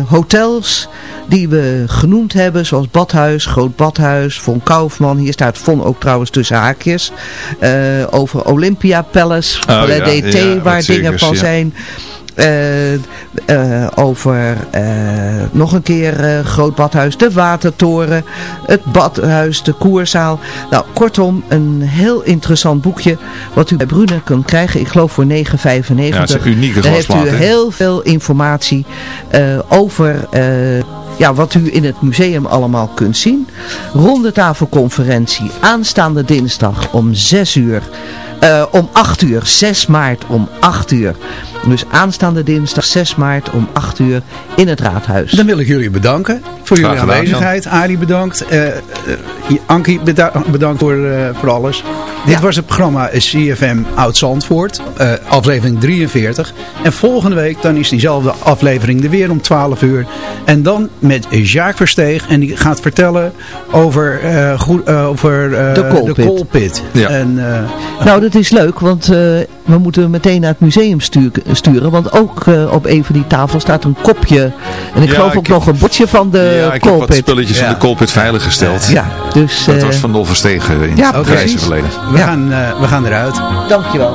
hotels die we genoemd hebben, zoals Badhuis, Groot Badhuis, Von Kaufman. Hier staat Von ook trouwens tussen haakjes. Over Olympia Palace, Oh, Palais ja, DT, ja, waar dingen van ja. zijn. Eh, eh, over eh, nog een keer Groot Badhuis, de Watertoren, het Badhuis, de Koerzaal. Nou, kortom, een heel interessant boekje wat u bij Brune kunt krijgen. Ik geloof voor 9,95. Ja, het is een unieke Daar heeft u heel veel informatie over... ja, wat u in het museum allemaal kunt zien. Rondetafelconferentie aanstaande dinsdag om 6 uur. Eh, om 8 uur, 6 maart om 8 uur. Dus aanstaande dinsdag 6 maart om 8 uur in het raadhuis. Dan wil ik jullie bedanken voor jullie aanwezigheid. Arie bedankt. Eh, eh, Ankie beda- bedankt voor, eh, voor alles. Dit Ja. was het programma CFM Oud Zandvoort. eh, aflevering 43. En volgende week dan is diezelfde aflevering er weer om 12 uur. En dan met Jacques Versteeg. En die gaat vertellen over, eh, goed, eh, over eh, De koolpit. koolpit. Ja. En, eh, Nou, dat is leuk, want eh, we moeten meteen naar het museum stuur- sturen. Want ook op een van die tafels staat een kopje. En ik Ja, geloof ook heb- nog een bordje van de ja, ik heb wat spulletjes van Ja. de koolpit veilig gesteld. Ja, dus Dat was van Nol Verstegen in ja, het grijze verleden. We, Ja. gaan, eh, we gaan eruit. dankjewel.